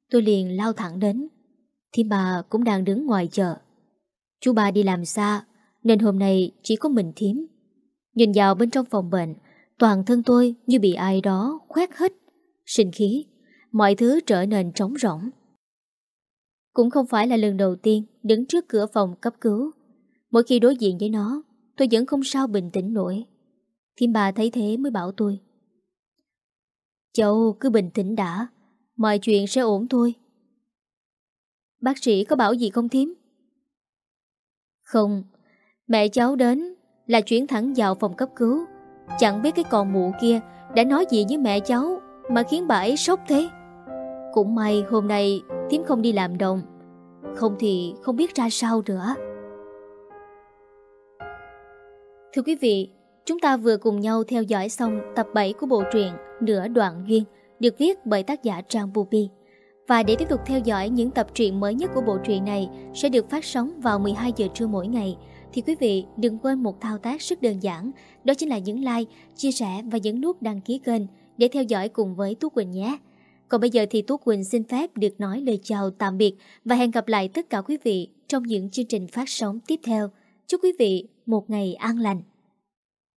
Tôi liền lao thẳng đến. Thím bà cũng đang đứng ngoài chờ. Chú bà đi làm xa, nên hôm nay chỉ có mình thím. Nhìn vào bên trong phòng bệnh, toàn thân tôi như bị ai đó khoét hết. Sinh khí, mọi thứ trở nên trống rỗng. Cũng không phải là lần đầu tiên đứng trước cửa phòng cấp cứu. Mỗi khi đối diện với nó, tôi vẫn không sao bình tĩnh nổi. Thím bà thấy thế mới bảo tôi. Cháu cứ bình tĩnh đã, mọi chuyện sẽ ổn thôi. Bác sĩ có bảo gì không thím? Không, mẹ cháu đến là chuyển thẳng vào phòng cấp cứu. Chẳng biết cái con mụ kia đã nói gì với mẹ cháu mà khiến bà ấy sốc thế. Cũng may hôm nay thím không đi làm đồng, không thì không biết ra sao nữa. Thưa quý vị, chúng ta vừa cùng nhau theo dõi xong tập 7 của bộ truyện Nửa Đoạn Duyên được viết bởi tác giả Trang Bubi. Và để tiếp tục theo dõi những tập truyện mới nhất của bộ truyện này sẽ được phát sóng vào 12 giờ trưa mỗi ngày, thì quý vị đừng quên một thao tác rất đơn giản, đó chính là nhấn like, chia sẻ và nhấn nút đăng ký kênh để theo dõi cùng với Tú Quỳnh nhé. Còn bây giờ thì Tú Quỳnh xin phép được nói lời chào tạm biệt và hẹn gặp lại tất cả quý vị trong những chương trình phát sóng tiếp theo. Chúc quý vị một ngày an lành.